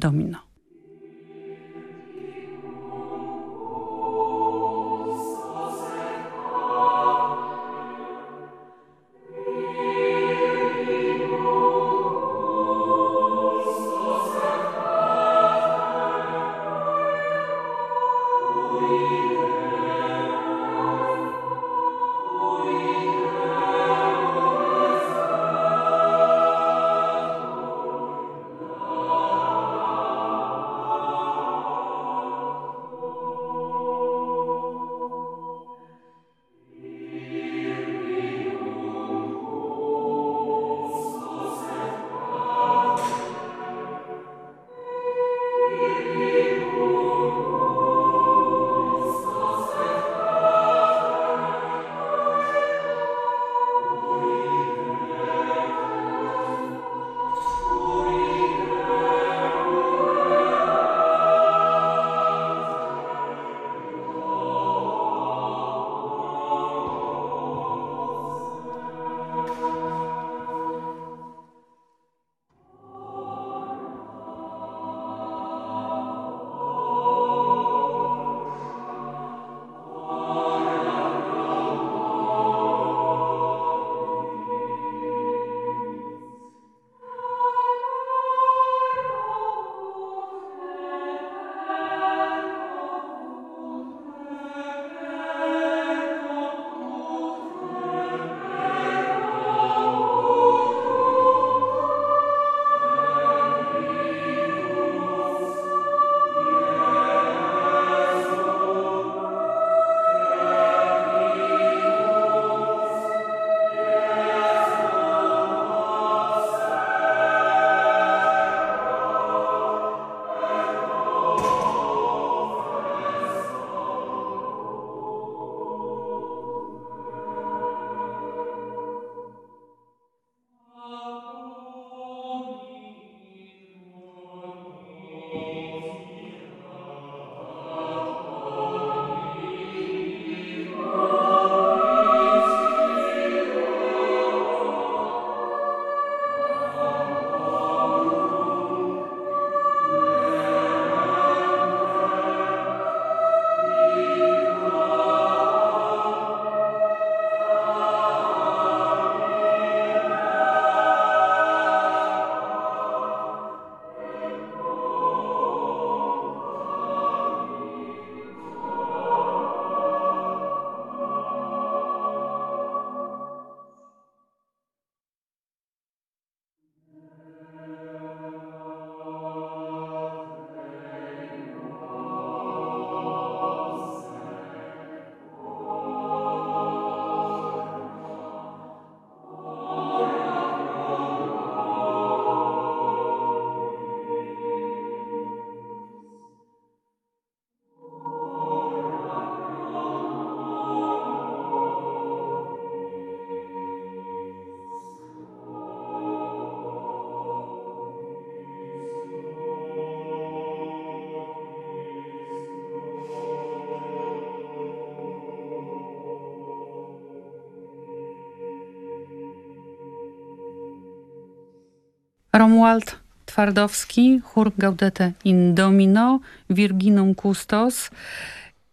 Romuald Twardowski, chór Gaudete in Domino, Virginum Custos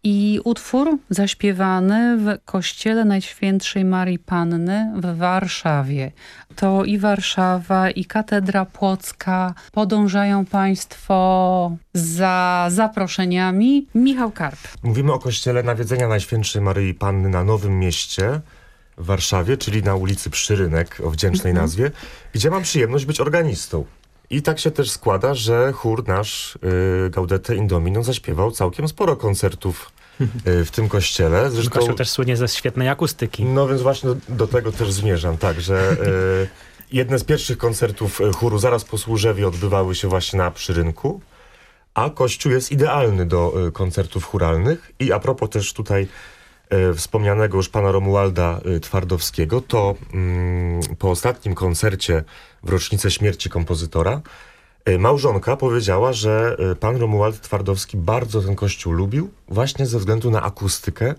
i utwór zaśpiewany w Kościele Najświętszej Marii Panny w Warszawie. To i Warszawa, i Katedra Płocka. Podążają Państwo za zaproszeniami. Michał Karp. Mówimy o Kościele Nawiedzenia Najświętszej Maryi Panny na Nowym Mieście w Warszawie, czyli na ulicy Przyrynek o wdzięcznej Mhm. nazwie, gdzie mam przyjemność być organistą. I tak się też składa, że chór nasz y, Gaudete Indomino zaśpiewał całkiem sporo koncertów y, w tym kościele. Zresztą, Kościół też słynie ze świetnej akustyki. no więc właśnie do, do tego też zmierzam, tak, że y, jedne z pierwszych koncertów y, chóru zaraz po Służewie odbywały się właśnie na Przyrynku, a kościół jest idealny do y, koncertów churalnych i a propos też tutaj wspomnianego już pana Romualda y, Twardowskiego, to mm, po ostatnim koncercie w rocznicę śmierci kompozytora y, małżonka powiedziała, że pan Romuald Twardowski bardzo ten kościół lubił właśnie ze względu na akustykę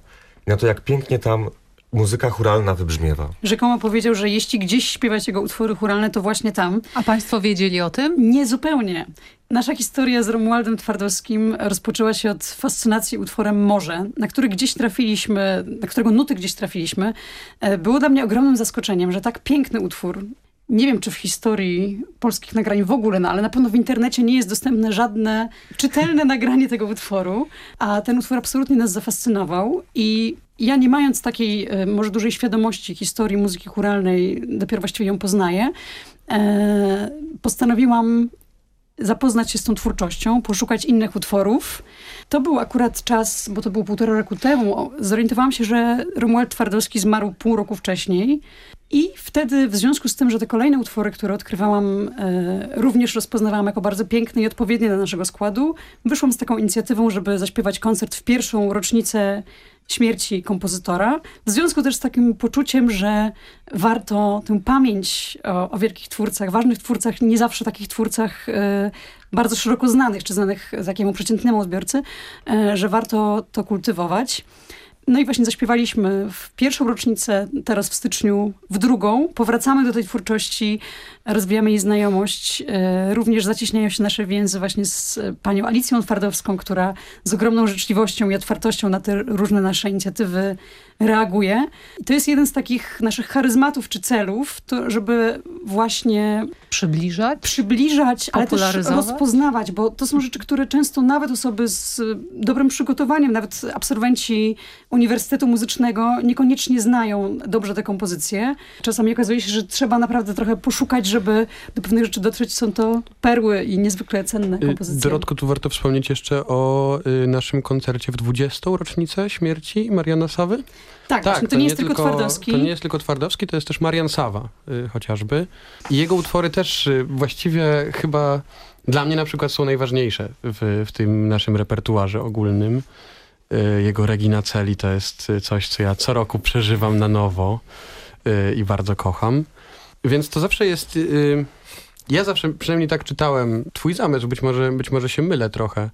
i na to, jak pięknie tam muzyka churalna wybrzmiewa. Rzekomo powiedział, że jeśli gdzieś śpiewać jego utwory churalne, to właśnie tam. A Państwo wiedzieli o tym? Nie zupełnie. Nasza historia z Romualdem Twardowskim rozpoczęła się od fascynacji utworem Morze, na który gdzieś trafiliśmy, na którego nuty gdzieś trafiliśmy. E, Było dla mnie ogromnym zaskoczeniem, że tak piękny utwór, nie wiem czy w historii polskich nagrań w ogóle, no ale na pewno w internecie nie jest dostępne żadne czytelne nagranie tego utworu, a ten utwór absolutnie nas zafascynował i ja nie mając takiej e, może dużej świadomości historii muzyki churalnej, dopiero właściwie ją poznaję, e, postanowiłam zapoznać się z tą twórczością, poszukać innych utworów. To był akurat czas, bo to było półtora roku temu, zorientowałam się, że Romuald Twardowski zmarł pół roku wcześniej i wtedy w związku z tym, że te kolejne utwory, które odkrywałam, e, również rozpoznawałam jako bardzo piękne i odpowiednie do naszego składu, wyszłam z taką inicjatywą, żeby zaśpiewać koncert w pierwszą rocznicę śmierci kompozytora. W związku też z takim poczuciem, że warto tę pamięć o, o wielkich twórcach, ważnych twórcach, nie zawsze takich twórcach e, bardzo szeroko znanych, czy znanych takiemu przeciętnemu odbiorcy, e, że warto to kultywować. No i właśnie zaśpiewaliśmy w pierwszą rocznicę, teraz w styczniu, w drugą. Powracamy do tej twórczości, rozwijamy jej znajomość. E, Również zacieśniają się nasze więzy właśnie z panią Alicją Twardowską, która z ogromną życzliwością i otwartością na te różne nasze inicjatywy reaguje. I to jest jeden z takich naszych charyzmatów czy celów, to żeby właśnie Przybliżać? przybliżać, ale też rozpoznawać, bo to są rzeczy, które często nawet osoby z dobrym przygotowaniem, nawet absolwenci Uniwersytetu Muzycznego niekoniecznie znają dobrze te kompozycje. Czasami okazuje się, że trzeba naprawdę trochę poszukać, żeby do pewnych rzeczy dotrzeć. Są to perły i niezwykle cenne Y, kompozycje. Dorotko, tu warto wspomnieć jeszcze o y, naszym koncercie w 20. rocznicę śmierci Mariana Sawy. Tak, właśnie, to nie jest tylko Twardowski. To nie jest tylko Twardowski, to jest też Marian Sawa y, chociażby. I jego utwory też y, właściwie chyba dla mnie na przykład są najważniejsze w, w tym naszym repertuarze ogólnym. Y, jego Regina Celi to jest y, coś, co ja co roku przeżywam na nowo y, i bardzo kocham. Więc to zawsze jest... ja zawsze, przynajmniej tak czytałem, twój zamysł, być może, być może się mylę trochę,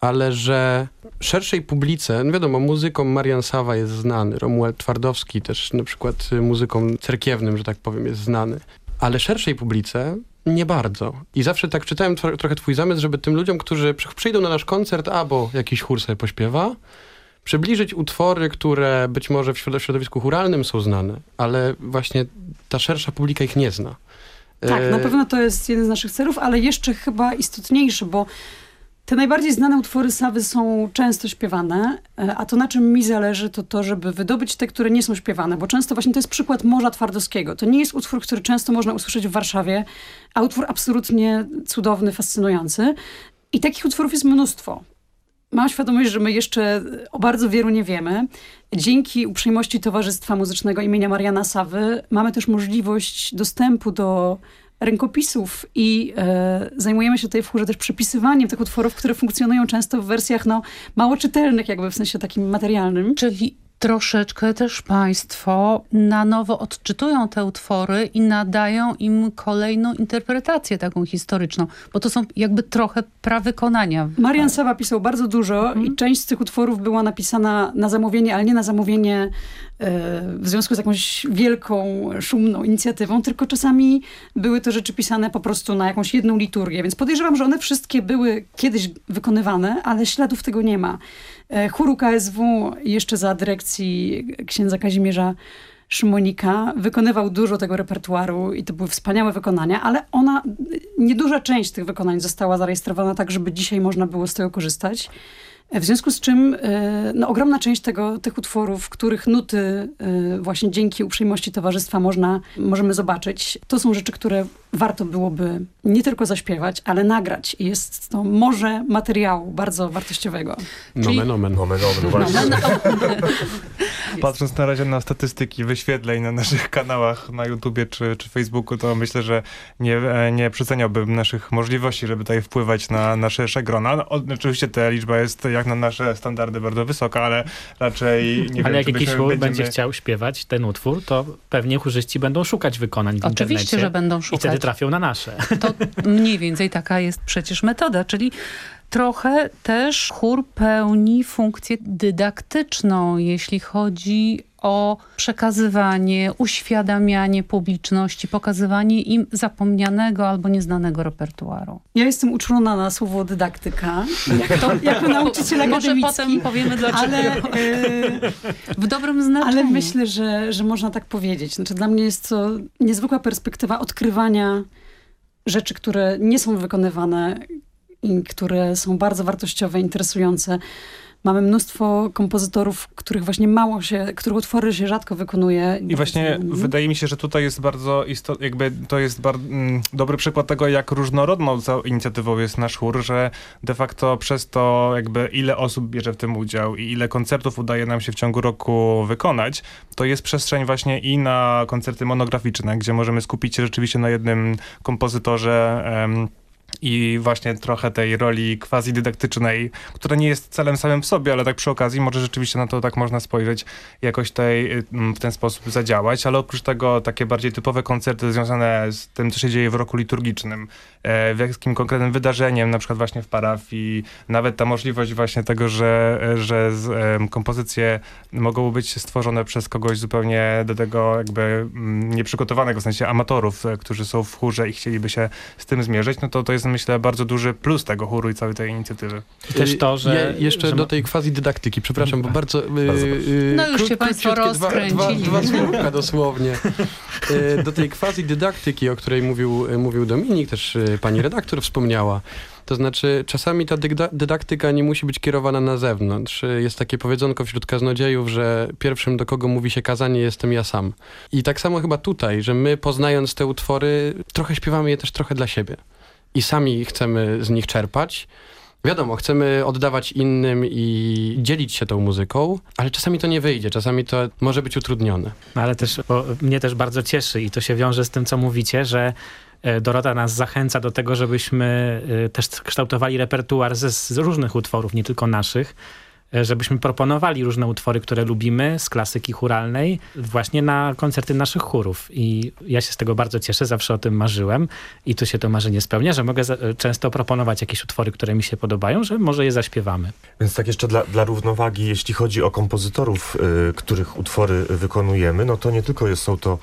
ale że szerszej publice, no wiadomo, muzyką Marian Sawa jest znany, Romuald Twardowski też na przykład muzyką cerkiewnym, że tak powiem, jest znany, ale szerszej publice nie bardzo. I zawsze tak czytałem tro trochę twój zamysł, żeby tym ludziom, którzy przy przyjdą na nasz koncert, albo jakiś chór sobie pośpiewa, przybliżyć utwory, które być może w środ- środowisku churalnym są znane, ale właśnie ta szersza publika ich nie zna. Tak, E, na pewno to jest jeden z naszych celów, ale jeszcze chyba istotniejszy, bo te najbardziej znane utwory Sawy są często śpiewane, e, a to na czym mi zależy, to to, żeby wydobyć te, które nie są śpiewane, bo często właśnie to jest przykład Morza Twardowskiego. To nie jest utwór, który często można usłyszeć w Warszawie, a utwór absolutnie cudowny, fascynujący. I takich utworów jest mnóstwo. Mam świadomość, że my jeszcze o bardzo wielu nie wiemy. Dzięki uprzejmości Towarzystwa Muzycznego imienia Mariana Sawy mamy też możliwość dostępu do rękopisów i e, zajmujemy się tutaj w chórze też przepisywaniem tych utworów, które funkcjonują często w wersjach no, mało czytelnych, jakby w sensie takim materialnym. Czyli troszeczkę też Państwo na nowo odczytują te utwory i nadają im kolejną interpretację taką historyczną, bo to są jakby trochę prawykonania. Marian Sawa pisał bardzo dużo i część z tych utworów była napisana na zamówienie, ale nie na zamówienie w związku z jakąś wielką, szumną inicjatywą, tylko czasami były to rzeczy pisane po prostu na jakąś jedną liturgię, więc podejrzewam, że one wszystkie były kiedyś wykonywane, ale śladów tego nie ma. Chóru KSW jeszcze za dyrekcji księdza Kazimierza Szymonika wykonywał dużo tego repertuaru i to były wspaniałe wykonania, ale ona, nieduża część tych wykonań została zarejestrowana tak, żeby dzisiaj można było z tego korzystać. W związku z czym e, no, ogromna część tego, tych utworów, których nuty e, właśnie dzięki uprzejmości towarzystwa można, możemy zobaczyć, to są rzeczy, które warto byłoby nie tylko zaśpiewać, ale nagrać. I jest to morze materiału bardzo wartościowego. Nomen, nomen. Nomen, nomen, właśnie. <laughs> Patrząc na razie na statystyki wyświetleń na naszych kanałach na YouTubie czy, czy Facebooku, to myślę, że nie, e, nie przeceniałbym naszych możliwości, żeby tutaj wpływać na, na szersze grona. No, oczywiście ta liczba jest jak na nasze standardy bardzo wysoka, ale raczej nie <laughs> ale wiem, jak czy jakiś chór będziemy... będzie chciał śpiewać ten utwór, to pewnie chórzyści będą szukać wykonań w Oczywiście, że będą I szukać. wtedy trafią na nasze. <laughs> To mniej więcej taka jest przecież metoda, czyli trochę też chór pełni funkcję dydaktyczną, jeśli chodzi o przekazywanie, uświadamianie publiczności, pokazywanie im zapomnianego albo nieznanego repertuaru. Ja jestem uczulona na słowo dydaktyka, jak to, jako nauczyciel Może akademicki. potem powiemy dlaczego. Ale, e, w dobrym znaczeniu. ale myślę, że, że można tak powiedzieć. Znaczy, dla mnie jest to niezwykła perspektywa odkrywania rzeczy, które nie są wykonywane i które są bardzo wartościowe, interesujące. Mamy mnóstwo kompozytorów, których właśnie mało się, których utwory się rzadko wykonuje. I właśnie Mhm. wydaje mi się, że tutaj jest bardzo istotne, jakby to jest mm, dobry przykład tego, jak różnorodną inicjatywą jest nasz chór, że de facto przez to jakby ile osób bierze w tym udział i ile koncertów udaje nam się w ciągu roku wykonać, to jest przestrzeń właśnie i na koncerty monograficzne, gdzie możemy skupić się rzeczywiście na jednym kompozytorze, em, i właśnie trochę tej roli quasi dydaktycznej, która nie jest celem samym w sobie, ale tak przy okazji może rzeczywiście na to tak można spojrzeć, jakoś tej, w ten sposób zadziałać, ale oprócz tego takie bardziej typowe koncerty związane z tym, co się dzieje w roku liturgicznym, e, w jakim konkretnym wydarzeniem, na przykład właśnie w parafii, nawet ta możliwość właśnie tego, że, że z, kompozycje mogą być stworzone przez kogoś zupełnie do tego jakby nieprzygotowanego, w sensie amatorów, e, którzy są w chórze i chcieliby się z tym zmierzyć, no to to jest myślę bardzo duży plus tego chóru i całej tej inicjatywy. I też to, że... Je, jeszcze że do tej quasi dydaktyki, przepraszam, bo bardzo... Bardzo yy, No już się państwo króciutkie dwa, dwa, rozkręcili. dwa słówka dosłownie. Yy, do tej quasi dydaktyki, o której mówił, mówił Dominik, też pani redaktor wspomniała. To znaczy, czasami ta dydaktyka nie musi być kierowana na zewnątrz. Jest takie powiedzonko wśród kaznodziejów, że pierwszym, do kogo mówi się kazanie, jestem ja sam. I tak samo chyba tutaj, że my poznając te utwory, trochę śpiewamy je też trochę dla siebie. I sami chcemy z nich czerpać. Wiadomo, chcemy oddawać innym i dzielić się tą muzyką, ale czasami to nie wyjdzie, czasami to może być utrudnione. No ale też, mnie też bardzo cieszy i to się wiąże z tym, co mówicie, że e, Dorota nas zachęca do tego, żebyśmy e, też kształtowali repertuar ze, z różnych utworów, nie tylko naszych, żebyśmy proponowali różne utwory, które lubimy z klasyki churalnej właśnie na koncerty naszych chórów. I ja się z tego bardzo cieszę, zawsze o tym marzyłem i tu się to marzenie spełnia, że mogę za, często proponować jakieś utwory, które mi się podobają, że może je zaśpiewamy. Więc tak jeszcze dla, dla równowagi, jeśli chodzi o kompozytorów, y, których utwory wykonujemy, no to nie tylko są to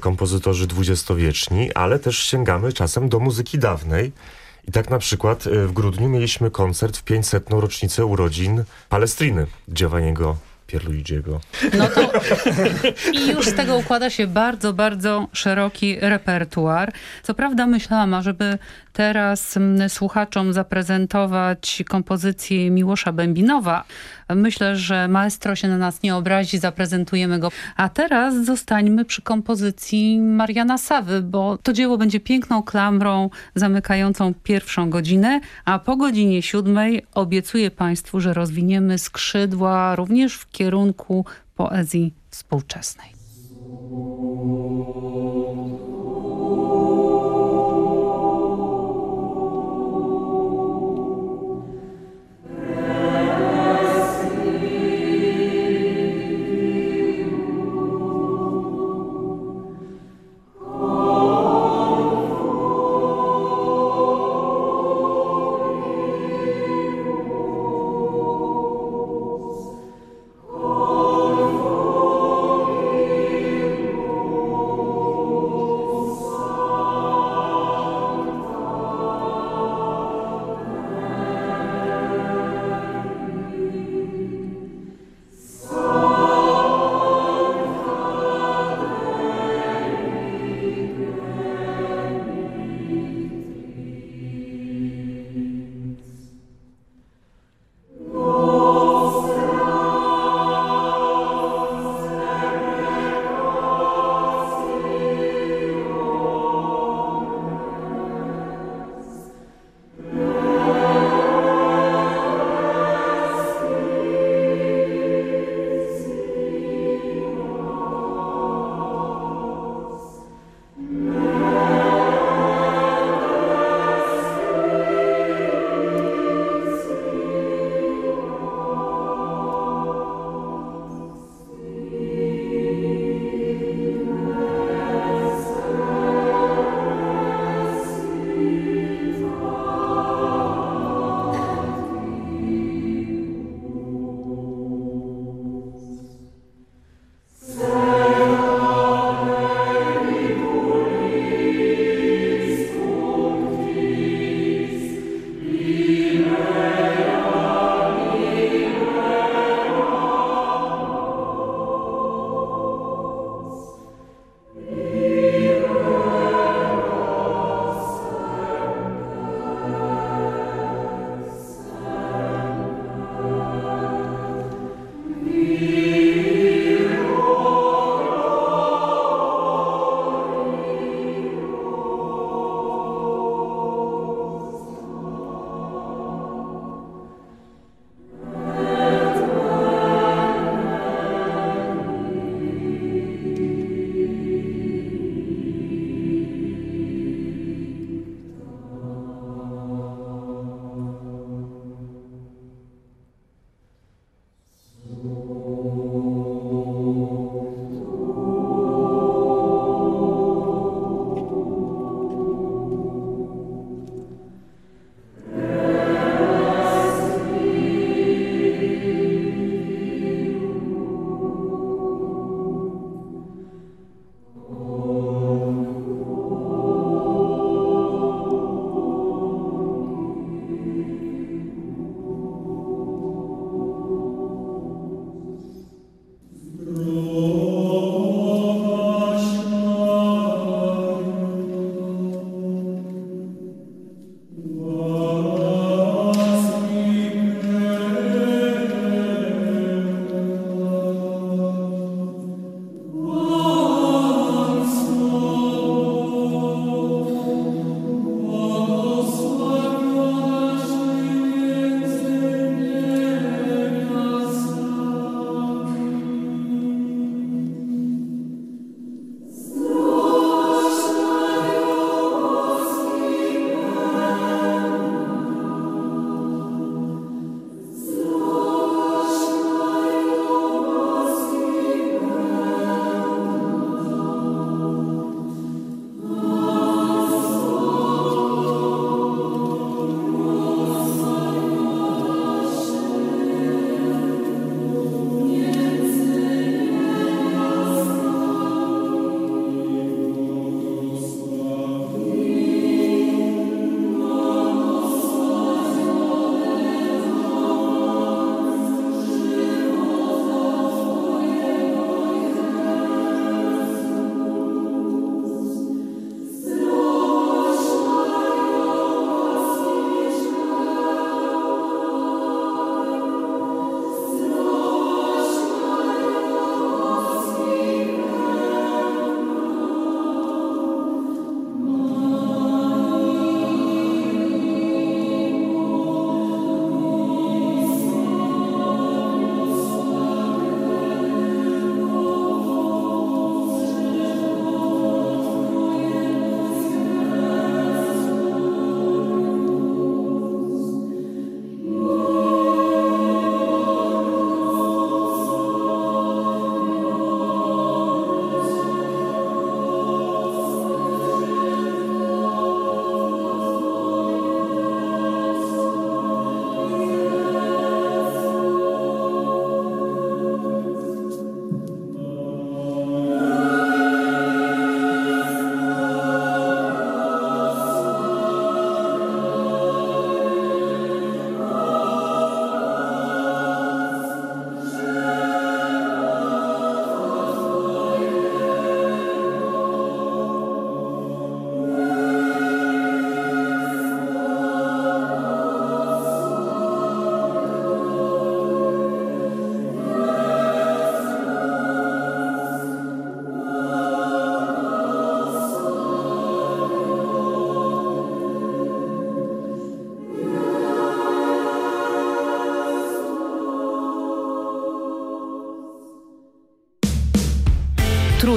kompozytorzy dwudziestowieczni, ale też sięgamy czasem do muzyki dawnej. I tak na przykład y, w grudniu mieliśmy koncert w 500. rocznicę urodzin Palestriny Giovanniego Pierluigiego. No to i już z tego układa się bardzo, bardzo szeroki repertuar. Co prawda myślałam, ażeby teraz mm, słuchaczom zaprezentować kompozycję Miłosza Bębinowa. Myślę, że maestro się na nas nie obrazi, zaprezentujemy go. A teraz zostańmy przy kompozycji Mariana Sawy, bo to dzieło będzie piękną klamrą zamykającą pierwszą godzinę, a po godzinie siódmej obiecuję Państwu, że rozwiniemy skrzydła również w kierunku poezji współczesnej.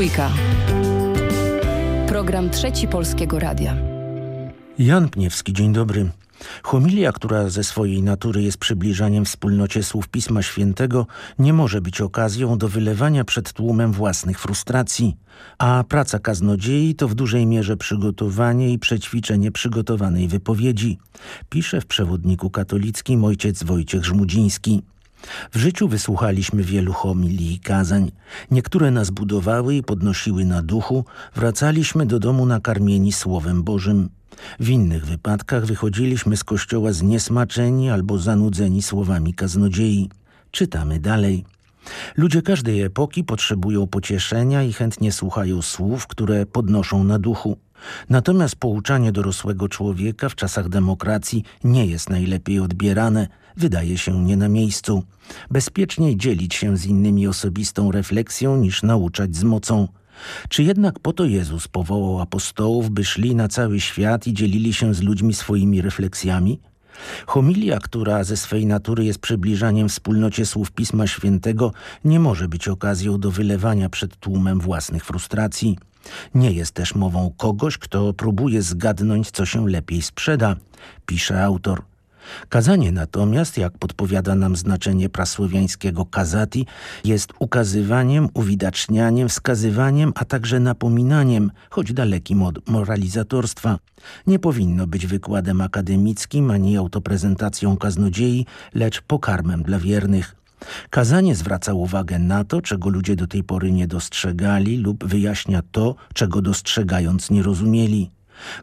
Trójka. Program Trzeci Polskiego Radia. Jan Pniewski, dzień dobry. Homilia, która ze swojej natury jest przybliżaniem wspólnocie słów Pisma Świętego, nie może być okazją do wylewania przed tłumem własnych frustracji, a praca kaznodziei to w dużej mierze przygotowanie i przećwiczenie przygotowanej wypowiedzi, pisze w przewodniku katolickim ojciec Wojciech Żmudziński. W życiu wysłuchaliśmy wielu homilii i kazań. Niektóre nas budowały i podnosiły na duchu, wracaliśmy do domu nakarmieni Słowem Bożym. W innych wypadkach wychodziliśmy z kościoła zniesmaczeni albo zanudzeni słowami kaznodziei. Czytamy dalej. Ludzie każdej epoki potrzebują pocieszenia i chętnie słuchają słów, które podnoszą na duchu. Natomiast pouczanie dorosłego człowieka w czasach demokracji nie jest najlepiej odbierane, wydaje się nie na miejscu. Bezpieczniej dzielić się z innymi osobistą refleksją niż nauczać z mocą. Czy jednak po to Jezus powołał apostołów, by szli na cały świat i dzielili się z ludźmi swoimi refleksjami? Homilia, która ze swej natury jest przybliżaniem wspólnocie słów Pisma Świętego, nie może być okazją do wylewania przed tłumem własnych frustracji. Nie jest też mową kogoś, kto próbuje zgadnąć, co się lepiej sprzeda, pisze autor. Kazanie natomiast, jak podpowiada nam znaczenie prasłowiańskiego kazati, jest ukazywaniem, uwidacznianiem, wskazywaniem, a także napominaniem, choć dalekim od moralizatorstwa. Nie powinno być wykładem akademickim ani autoprezentacją kaznodziei, lecz pokarmem dla wiernych. Kazanie zwraca uwagę na to, czego ludzie do tej pory nie dostrzegali lub wyjaśnia to, czego dostrzegając nie rozumieli.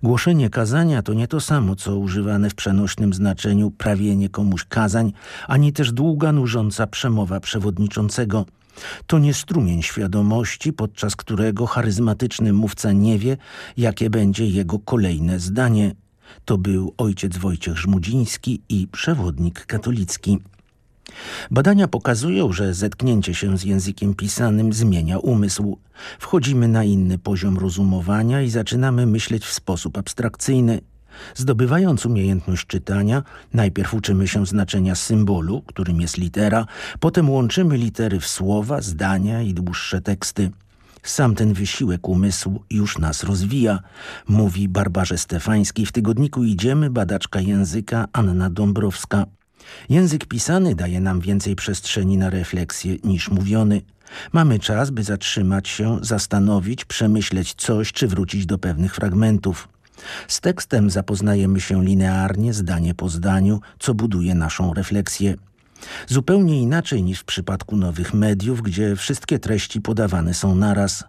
Głoszenie kazania to nie to samo, co używane w przenośnym znaczeniu prawienie komuś kazań, ani też długa, nużąca przemowa przewodniczącego. To nie strumień świadomości, podczas którego charyzmatyczny mówca nie wie, jakie będzie jego kolejne zdanie. To był ojciec Wojciech Żmudziński i przewodnik katolicki. Badania pokazują, że zetknięcie się z językiem pisanym zmienia umysł. Wchodzimy na inny poziom rozumowania i zaczynamy myśleć w sposób abstrakcyjny. Zdobywając umiejętność czytania, najpierw uczymy się znaczenia symbolu, którym jest litera, potem łączymy litery w słowa, zdania i dłuższe teksty. Sam ten wysiłek umysłu już nas rozwija, mówi Barbarze Stefańskiej w tygodniku Idziemy badaczka języka Anna Dąbrowska. Język pisany daje nam więcej przestrzeni na refleksję niż mówiony. Mamy czas, by zatrzymać się, zastanowić, przemyśleć coś czy wrócić do pewnych fragmentów. Z tekstem zapoznajemy się linearnie, zdanie po zdaniu, co buduje naszą refleksję. Zupełnie inaczej niż w przypadku nowych mediów, gdzie wszystkie treści podawane są naraz.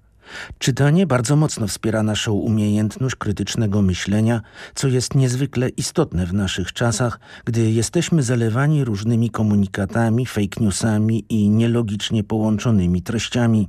Czytanie bardzo mocno wspiera naszą umiejętność krytycznego myślenia, co jest niezwykle istotne w naszych czasach, gdy jesteśmy zalewani różnymi komunikatami, fake newsami i nielogicznie połączonymi treściami.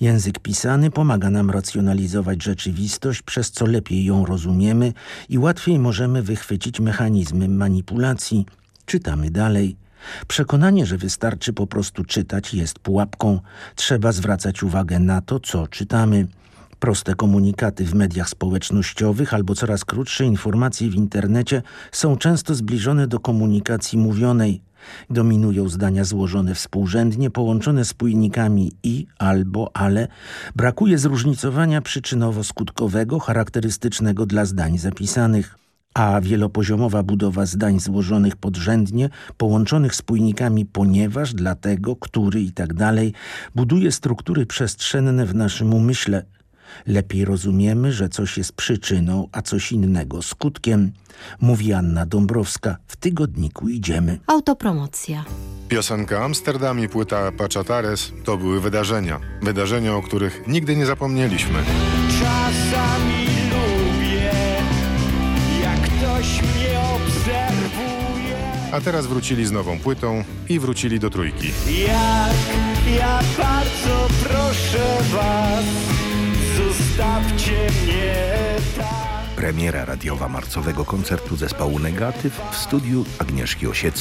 Język pisany pomaga nam racjonalizować rzeczywistość, przez co lepiej ją rozumiemy i łatwiej możemy wychwycić mechanizmy manipulacji. Czytamy dalej. Przekonanie, że wystarczy po prostu czytać jest pułapką. Trzeba zwracać uwagę na to, co czytamy. Proste komunikaty w mediach społecznościowych albo coraz krótsze informacje w internecie są często zbliżone do komunikacji mówionej. Dominują zdania złożone współrzędnie, połączone spójnikami i, albo, ale. Brakuje zróżnicowania przyczynowo-skutkowego, charakterystycznego dla zdań zapisanych a wielopoziomowa budowa zdań złożonych podrzędnie, połączonych spójnikami ponieważ, dlatego, który i tak dalej, buduje struktury przestrzenne w naszym umyśle. Lepiej rozumiemy, że coś jest przyczyną, a coś innego skutkiem, mówi Anna Dąbrowska. W tygodniku idziemy. Autopromocja. Piosenka Amsterdam i płyta Pachatares to były wydarzenia. Wydarzenia, o których nigdy nie zapomnieliśmy. Czasami A teraz wrócili z nową płytą i wrócili do trójki. Jak ja bardzo proszę was, zostawcie mnie tak. Premiera radiowa marcowego koncertu zespołu Negatyw w studiu Agnieszki Osieckiej.